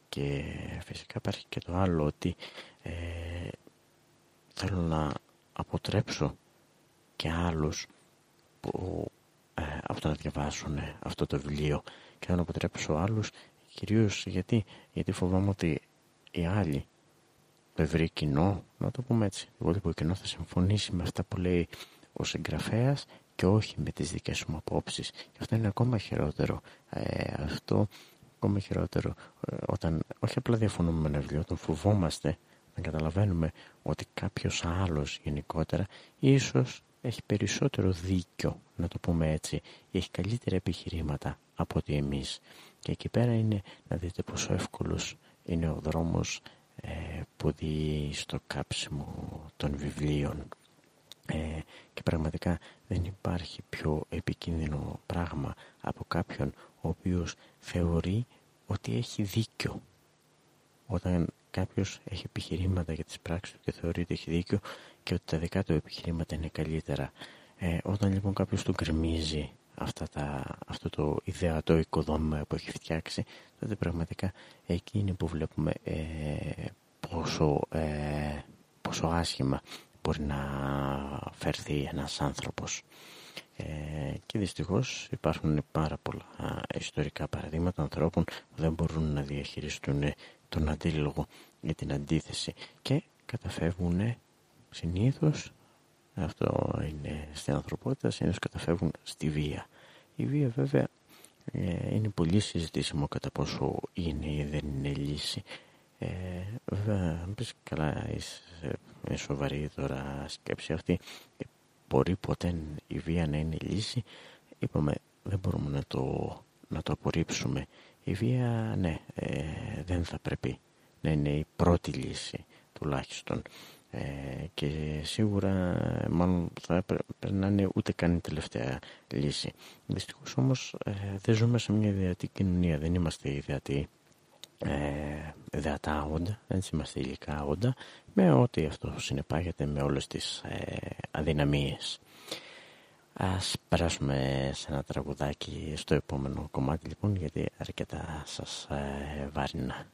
και φυσικά υπάρχει και το άλλο ότι ε, θέλω να αποτρέψω και άλλους που ε, από το να διαβάσουν αυτό το βιβλίο. Και θέλω να αποτρέψω άλλους κυρίως γιατί, γιατί φοβάμαι ότι οι άλλοι το ευρύ κοινό, να το πούμε έτσι, το υπόλοιπο κοινό θα συμφωνήσει με αυτά που λέει ο συγγραφέας και όχι με τις δικές μου απόψεις. Και αυτό είναι ακόμα χειρότερο. Ε, αυτό ακόμα χειρότερο ε, όταν όχι απλά διαφωνούμε με ένα βιβλίο, όταν φοβόμαστε να καταλαβαίνουμε ότι κάποιος άλλος γενικότερα ίσως έχει περισσότερο δίκιο, να το πούμε έτσι, ή έχει καλύτερα επιχειρήματα από ότι εμείς. Και εκεί πέρα είναι να δείτε πόσο εύκολος είναι ο δρόμος ε, που δει στο κάψιμο των βιβλίων. Ε, και πραγματικά δεν υπάρχει πιο επικίνδυνο πράγμα από κάποιον ο οποίος θεωρεί ότι έχει δίκιο. Όταν κάποιος έχει επιχειρήματα για τις πράξεις του και θεωρεί ότι έχει δίκιο και ότι τα δικά του επιχειρήματα είναι καλύτερα. Ε, όταν λοιπόν κάποιος του γκρεμίζει αυτά τα, αυτό το ιδεατό οικοδόμημα που έχει φτιάξει, τότε πραγματικά εκείνη που βλέπουμε ε, πόσο, ε, πόσο άσχημα μπορεί να φέρθει ένας άνθρωπος. Ε, και δυστυχώς υπάρχουν πάρα πολλά ιστορικά παραδείγματα ανθρώπων που δεν μπορούν να διαχειριστούν τον αντίλογο για την αντίθεση και καταφεύγουν συνήθως αυτό είναι στην ανθρωπότητα συνήθως καταφεύγουν στη βία. Η βία βέβαια ε, είναι πολύ συζητήσιμο κατά πόσο είναι ή δεν είναι λύση. Ε, βέβαια αν πεις καλά είσαι σοβαρή τώρα σκέψη αυτή μπορεί ποτέ η βία να είναι λύση. Είπαμε δεν μπορούμε να το, να το απορρίψουμε. Η βία ναι ε, δεν θα πρέπει να είναι η πρώτη λύση τουλάχιστον. ε, και σίγουρα μάλλον θα έπρεπε να είναι ούτε καν η τελευταία λύση. Δυστυχώς όμως ε, δεν ζούμε σε μια ιδεατή κοινωνία, δεν είμαστε ιδεατοί ε, ιδεατά όντα, δεν είμαστε υλικά όντα με ό,τι αυτό συνεπάγεται με όλες τις ε, αδυναμίες. Ας περάσουμε σε ένα τραγουδάκι στο επόμενο κομμάτι λοιπόν γιατί αρκετά σας ε, βάρινα.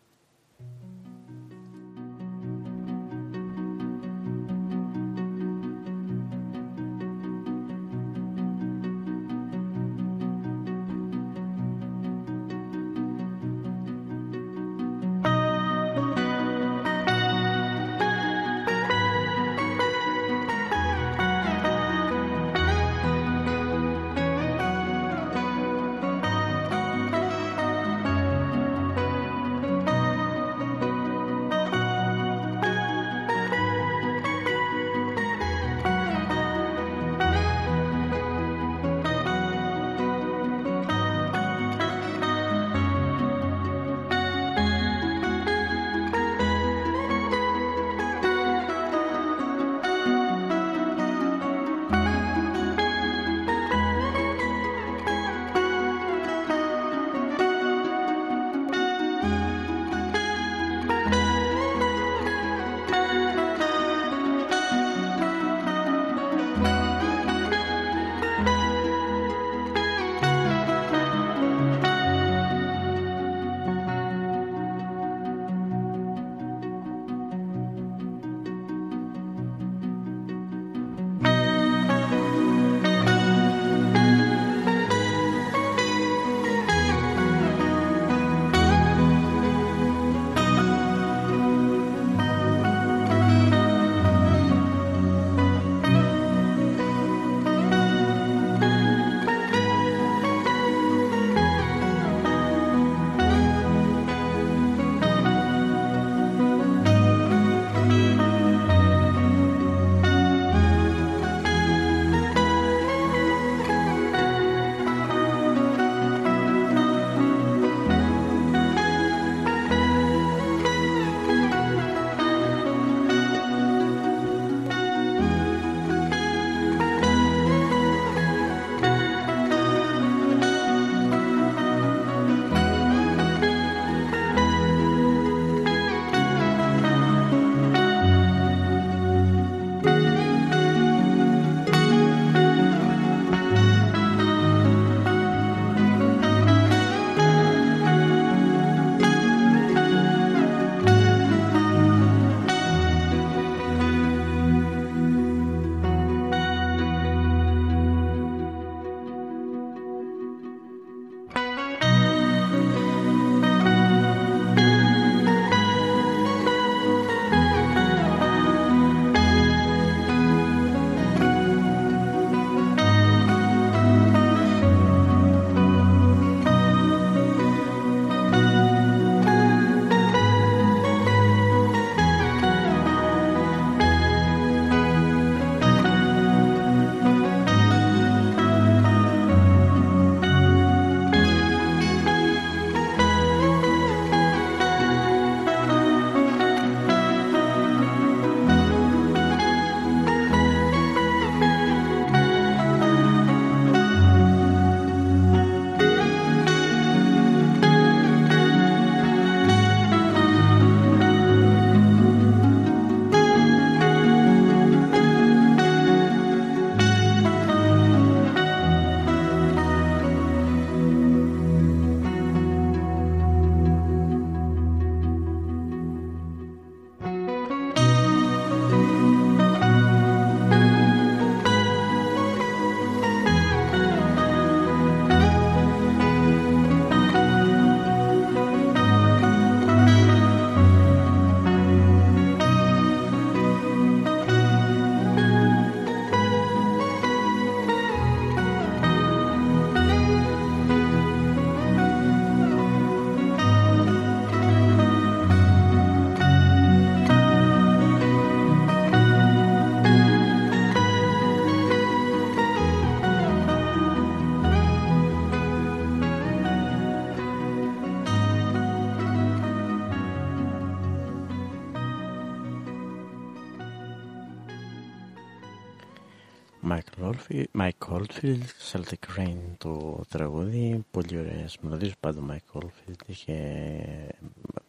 Oldfield, Celtic Rain το τραγούδι, πολύ ωραίες μελωδίες, πάντα Mike Oldfield είχε,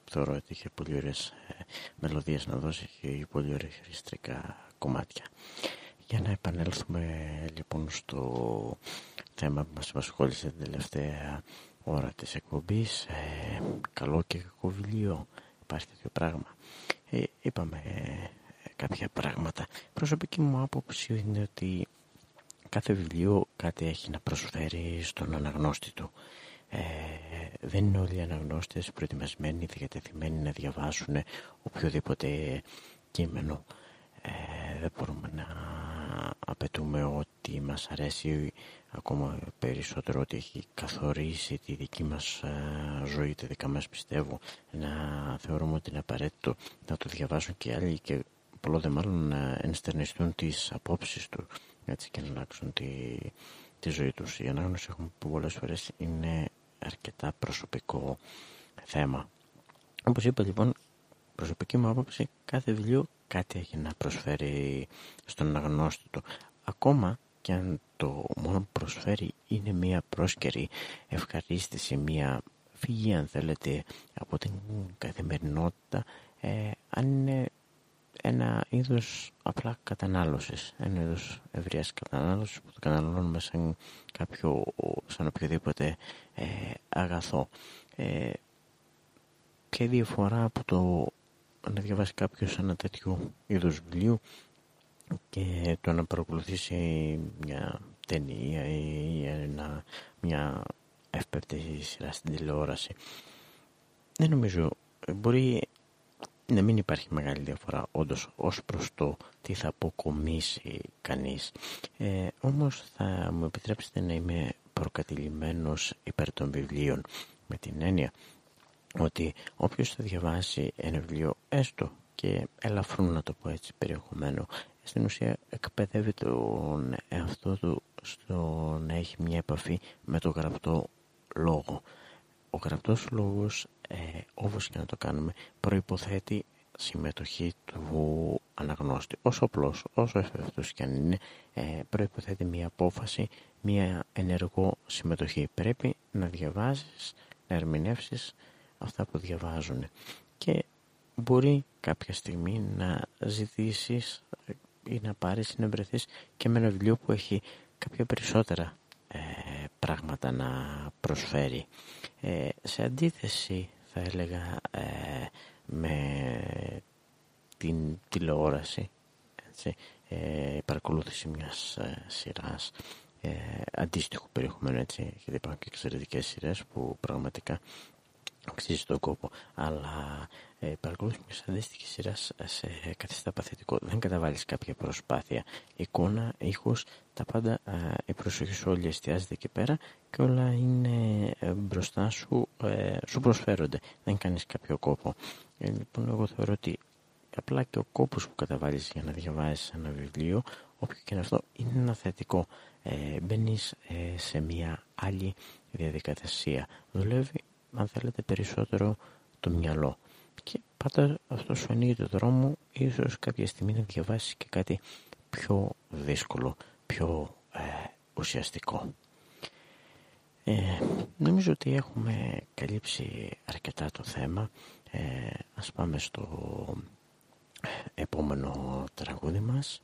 θεωρώ ότι είχε πολύ ωραίες ε, μελωδίες να δώσει και πολύ ωραία χρηστικά κομμάτια. Για να επανέλθουμε λοιπόν στο θέμα που μας απασχόλησε την τελευταία ώρα της εκπομπής, ε, καλό και κακό βιβλίο, υπάρχει τέτοιο πράγμα. Ε, είπαμε κάποια πράγματα. Προσωπική μου άποψη είναι ότι κάθε βιβλίο κάτι έχει να προσφέρει στον αναγνώστη του. Ε, δεν είναι όλοι οι αναγνώστες προετοιμασμένοι, διατεθειμένοι να διαβάσουν οποιοδήποτε κείμενο. Ε, δεν μπορούμε να απαιτούμε ότι μας αρέσει ακόμα περισσότερο ότι έχει καθορίσει τη δική μας ε, ζωή, τη δικά μας πιστεύω να θεωρούμε ότι είναι απαραίτητο να το διαβάσουν και άλλοι και πολλό δε μάλλον να ενστερνιστούν τις απόψεις του έτσι και να αλλάξουν τη, τη ζωή τους. Η ανάγνωση έχουμε που πολλές φορές είναι αρκετά προσωπικό θέμα. Όπως είπα λοιπόν, προσωπική μου άποψη, κάθε βιβλίο κάτι έχει να προσφέρει στον αναγνώστη του. Ακόμα και αν το μόνο που προσφέρει είναι μια πρόσκαιρη ευχαρίστηση, μια φυγή αν θέλετε από την καθημερινότητα, ε, αν είναι ένα είδος απλά κατανάλωσης, ένα είδος ευρείας κατανάλωσης που το καταναλώνουμε σαν κάποιο, σαν οποιοδήποτε ε, αγαθό. Ε, ποια διαφορά από το να διαβάσει κάποιος ένα τέτοιο είδος βιβλίου και το να παρακολουθήσει μια ταινία ή ένα, μια εύπεπτη σειρά στην τηλεόραση. Δεν νομίζω, μπορεί να μην υπάρχει μεγάλη διαφορά όντως ως προς το τι θα αποκομίσει κανείς. Ε, όμως θα μου επιτρέψετε να είμαι προκατηλημένος υπέρ των βιβλίων με την έννοια ότι όποιος θα διαβάσει ένα βιβλίο έστω και ελαφρούν να το πω έτσι περιεχομένο στην ουσία εκπαιδεύει τον εαυτό του στο να έχει μια επαφή με το γραπτό λόγο. Ο γραπτός λόγος ε, όπως και να το κάνουμε προϋποθέτει συμμετοχή του αναγνώστη. Όσο απλός, όσο εύθευτος και αν είναι ε, προϋποθέτει μια απόφαση μια ενεργό συμμετοχή. Πρέπει να διαβάζεις να ερμηνεύσεις αυτά που διαβάζουν και μπορεί κάποια στιγμή να ζητήσεις ή να πάρεις ή να βρεθείς και με ένα βιβλίο που έχει κάποια περισσότερα ε, πράγματα να προσφέρει. Ε, σε αντίθεση θα έλεγα ε, με την τηλεόραση έτσι, ε, παρακολούθηση μιας ε, σειράς ε, αντίστοιχου περιεχομένου έτσι γιατί υπάρχουν και εξαιρετικές σειρές που πραγματικά αξίζει τον κόπο. Αλλά ε, παρακολούθηση μιας αντίστοιχης σειράς σε καθιστά παθητικό δεν καταβάλεις κάποια προσπάθεια εικόνα, ήχος τα πάντα ε, η προσοχή σου όλη εστιάζεται εκεί πέρα και όλα είναι ε, μπροστά σου, ε, σου προσφέρονται. Δεν κάνεις κάποιο κόπο. λοιπόν, εγώ θεωρώ ότι απλά και ο κόπος που καταβάλεις για να διαβάζεις ένα βιβλίο, όποιο και είναι αυτό, είναι ένα θετικό. Ε, μπαίνεις σε μια άλλη διαδικασία. Δουλεύει, αν θέλετε, περισσότερο το μυαλό. Και πάντα αυτός σου ανοίγει το δρόμο, ίσως κάποια στιγμή να διαβάσεις και κάτι πιο δύσκολο πιο ε, ουσιαστικό. Ε, νομίζω ότι έχουμε καλύψει αρκετά το θέμα. Ε, ας πάμε στο επόμενο τραγούδι μας.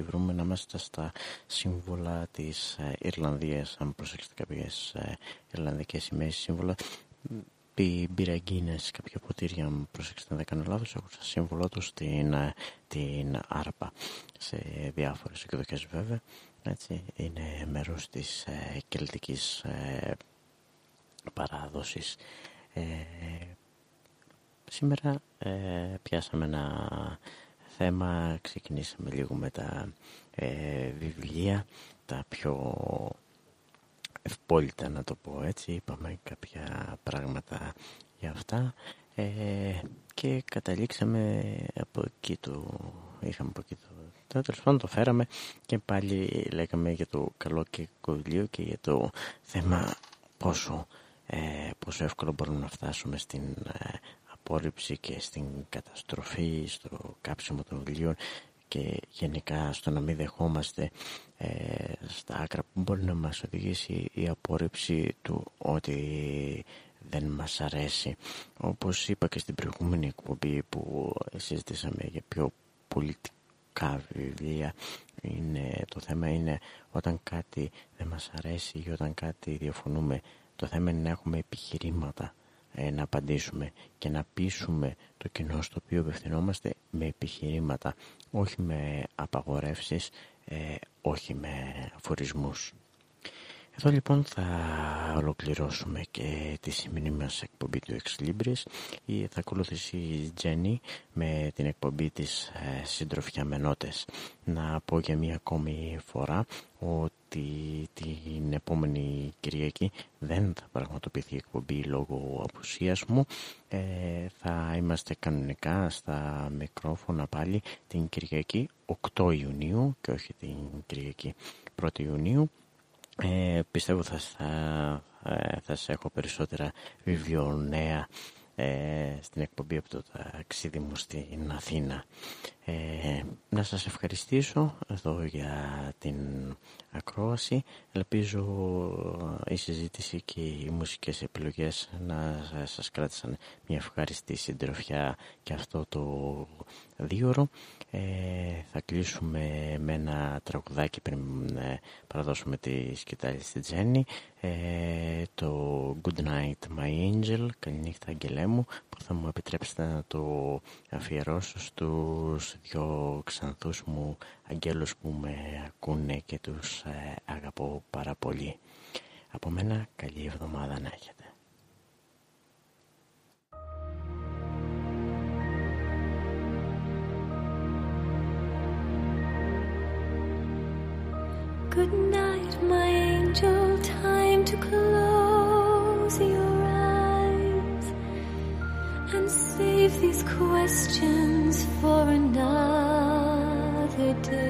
Τη βρούμε να είμαστε στα σύμβολα της ε, Ιρλανδίας αν προσέξετε κάποιες ε, Ιρλανδικές σημαίες σύμβολα μπύρα Γκίνες, κάποια ποτήρια, αν προσέξτε δεν κάνω λάθος, έχουν σαν σύμβολό τους την, ε, την άρπα σε διάφορες εκδοχές βέβαια. Έτσι, είναι μέρος της ε, κελτικής ε, παράδοσης. Ε, σήμερα ε, πιάσαμε ένα θέμα, ξεκινήσαμε λίγο με τα βιβλία, τα πιο ευπόλυτα να το πω έτσι, είπαμε κάποια πράγματα για αυτά. Ε, και καταλήξαμε από εκεί το, είχαμε από εκεί το, τέλος πάντων το φέραμε. Και πάλι λέγαμε για το καλό και κολλείο και για το θέμα πόσο, ε, πόσο εύκολο μπορούμε να φτάσουμε στην ε, απόρριψη και στην καταστροφή, στο κάψιμο των βιβλίων και γενικά στο να μην δεχόμαστε ε, στα άκρα που μπορεί να μας οδηγήσει η απόρριψη του ότι δεν μας αρέσει. Όπως είπα και στην προηγούμενη εκπομπή που συζητήσαμε για πιο πολιτικά βιβλία είναι, το θέμα είναι όταν κάτι δεν μας αρέσει ή όταν κάτι διαφωνούμε το θέμα είναι να έχουμε επιχειρήματα ε, να απαντήσουμε και να πείσουμε το κοινό στο οποίο απευθυνόμαστε με επιχειρήματα όχι με απαγορεύσεις ε, όχι με αφορισμούς. Εδώ λοιπόν θα ολοκληρώσουμε και τη σημερινή μας εκπομπή του Ex Libris. Θα ακολουθήσει η Τζέννη με την εκπομπή της ε, συντροφιά με νότες. Να πω για μία ακόμη φορά ότι την επόμενη Κυριακή δεν θα πραγματοποιηθεί η εκπομπή λόγω απουσίας μου. Ε, θα είμαστε κανονικά στα μικρόφωνα πάλι την Κυριακή 8 Ιουνίου και όχι την Κυριακή 1 Ιουνίου ε, πιστεύω θα, θα, ε, θα, θα έχω περισσότερα βιβλιονέα ε, στην εκπομπή από το ταξίδι μου στην Αθήνα. Ε, να σας ευχαριστήσω εδώ για την ακρόαση. Ελπίζω η συζήτηση και οι μουσικές επιλογές να σας κράτησαν μια ευχαριστή συντροφιά και αυτό το δίωρο. Ε, θα κλείσουμε με ένα τραγουδάκι πριν ε, παραδώσουμε τη σκητάλη στη Τζέννη. Ε, το Good Night My Angel, καληνύχτα αγγελέ μου, που θα μου επιτρέψετε να το αφιερώσω στους δυο ξανθούς μου αγγέλους που με ακούνε και τους ε, αγαπώ πάρα πολύ. Από μένα καλή εβδομάδα να έχετε. Good night, my angel, time to close these questions for another day.